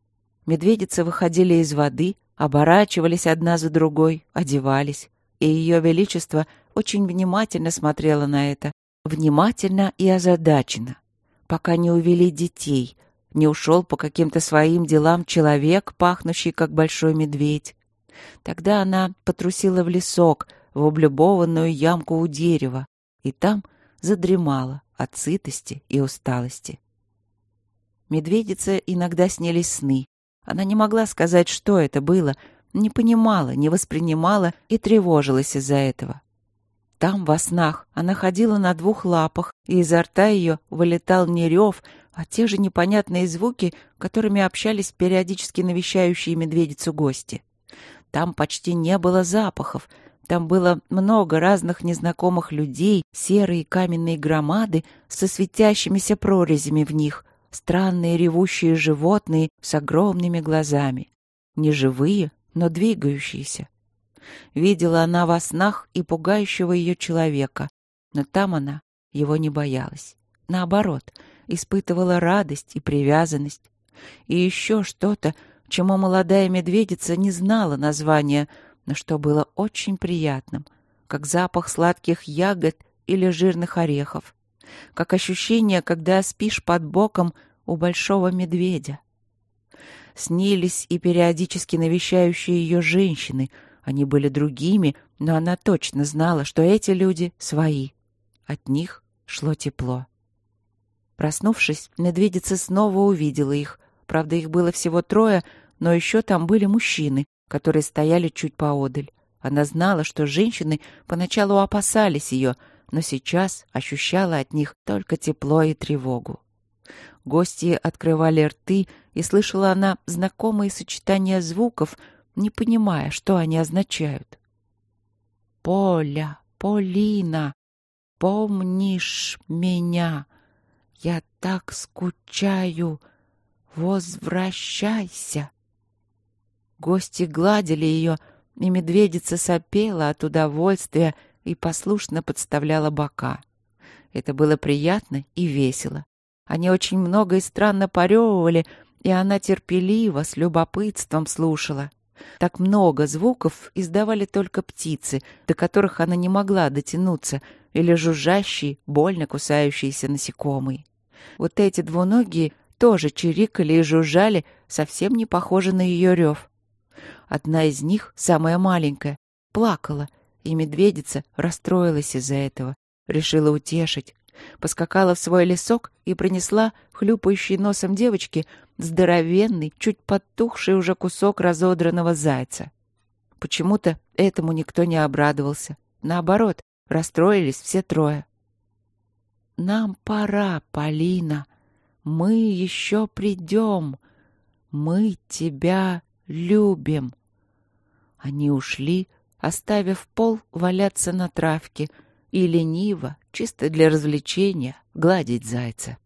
Speaker 1: Медведицы выходили из воды, оборачивались одна за другой, одевались, и ее величество очень внимательно смотрела на это, внимательно и озадаченно, пока не увели детей, не ушел по каким-то своим делам человек, пахнущий как большой медведь. Тогда она потрусила в лесок, в облюбованную ямку у дерева, и там задремала от сытости и усталости. Медведице иногда снились сны. Она не могла сказать, что это было, не понимала, не воспринимала и тревожилась из-за этого. Там, во снах, она ходила на двух лапах, и изо рта ее вылетал не рев, а те же непонятные звуки, которыми общались периодически навещающие медведицу гости. Там почти не было запахов, там было много разных незнакомых людей, серые каменные громады со светящимися прорезями в них, странные ревущие животные с огромными глазами. Не живые, но двигающиеся. Видела она во снах и пугающего ее человека, но там она его не боялась. Наоборот, испытывала радость и привязанность. И еще что-то, чему молодая медведица не знала названия, но что было очень приятным, как запах сладких ягод или жирных орехов, как ощущение, когда спишь под боком у большого медведя. Снились и периодически навещающие ее женщины. Они были другими, но она точно знала, что эти люди свои. От них шло тепло. Проснувшись, медведица снова увидела их. Правда, их было всего трое, но еще там были мужчины, которые стояли чуть поодаль. Она знала, что женщины поначалу опасались ее, но сейчас ощущала от них только тепло и тревогу. Гости открывали рты, и слышала она знакомые сочетания звуков, не понимая, что они означают. «Поля, Полина, помнишь меня? Я так скучаю. Возвращайся!» Гости гладили ее, и медведица сопела от удовольствия и послушно подставляла бока. Это было приятно и весело. Они очень много и странно поревывали, и она терпеливо, с любопытством слушала. Так много звуков издавали только птицы, до которых она не могла дотянуться, или жужжащие, больно кусающиеся насекомые. Вот эти двуногие тоже чирикали и жужжали, совсем не похожи на ее рев. Одна из них, самая маленькая, плакала, и медведица расстроилась из-за этого. Решила утешить. Поскакала в свой лесок и принесла хлюпающий носом девочке здоровенный, чуть подтухший уже кусок разодранного зайца. Почему-то этому никто не обрадовался. Наоборот, расстроились все трое. «Нам пора, Полина. Мы еще придем. Мы тебя любим». Они ушли, оставив пол валяться на травке и лениво, чисто для развлечения, гладить зайца.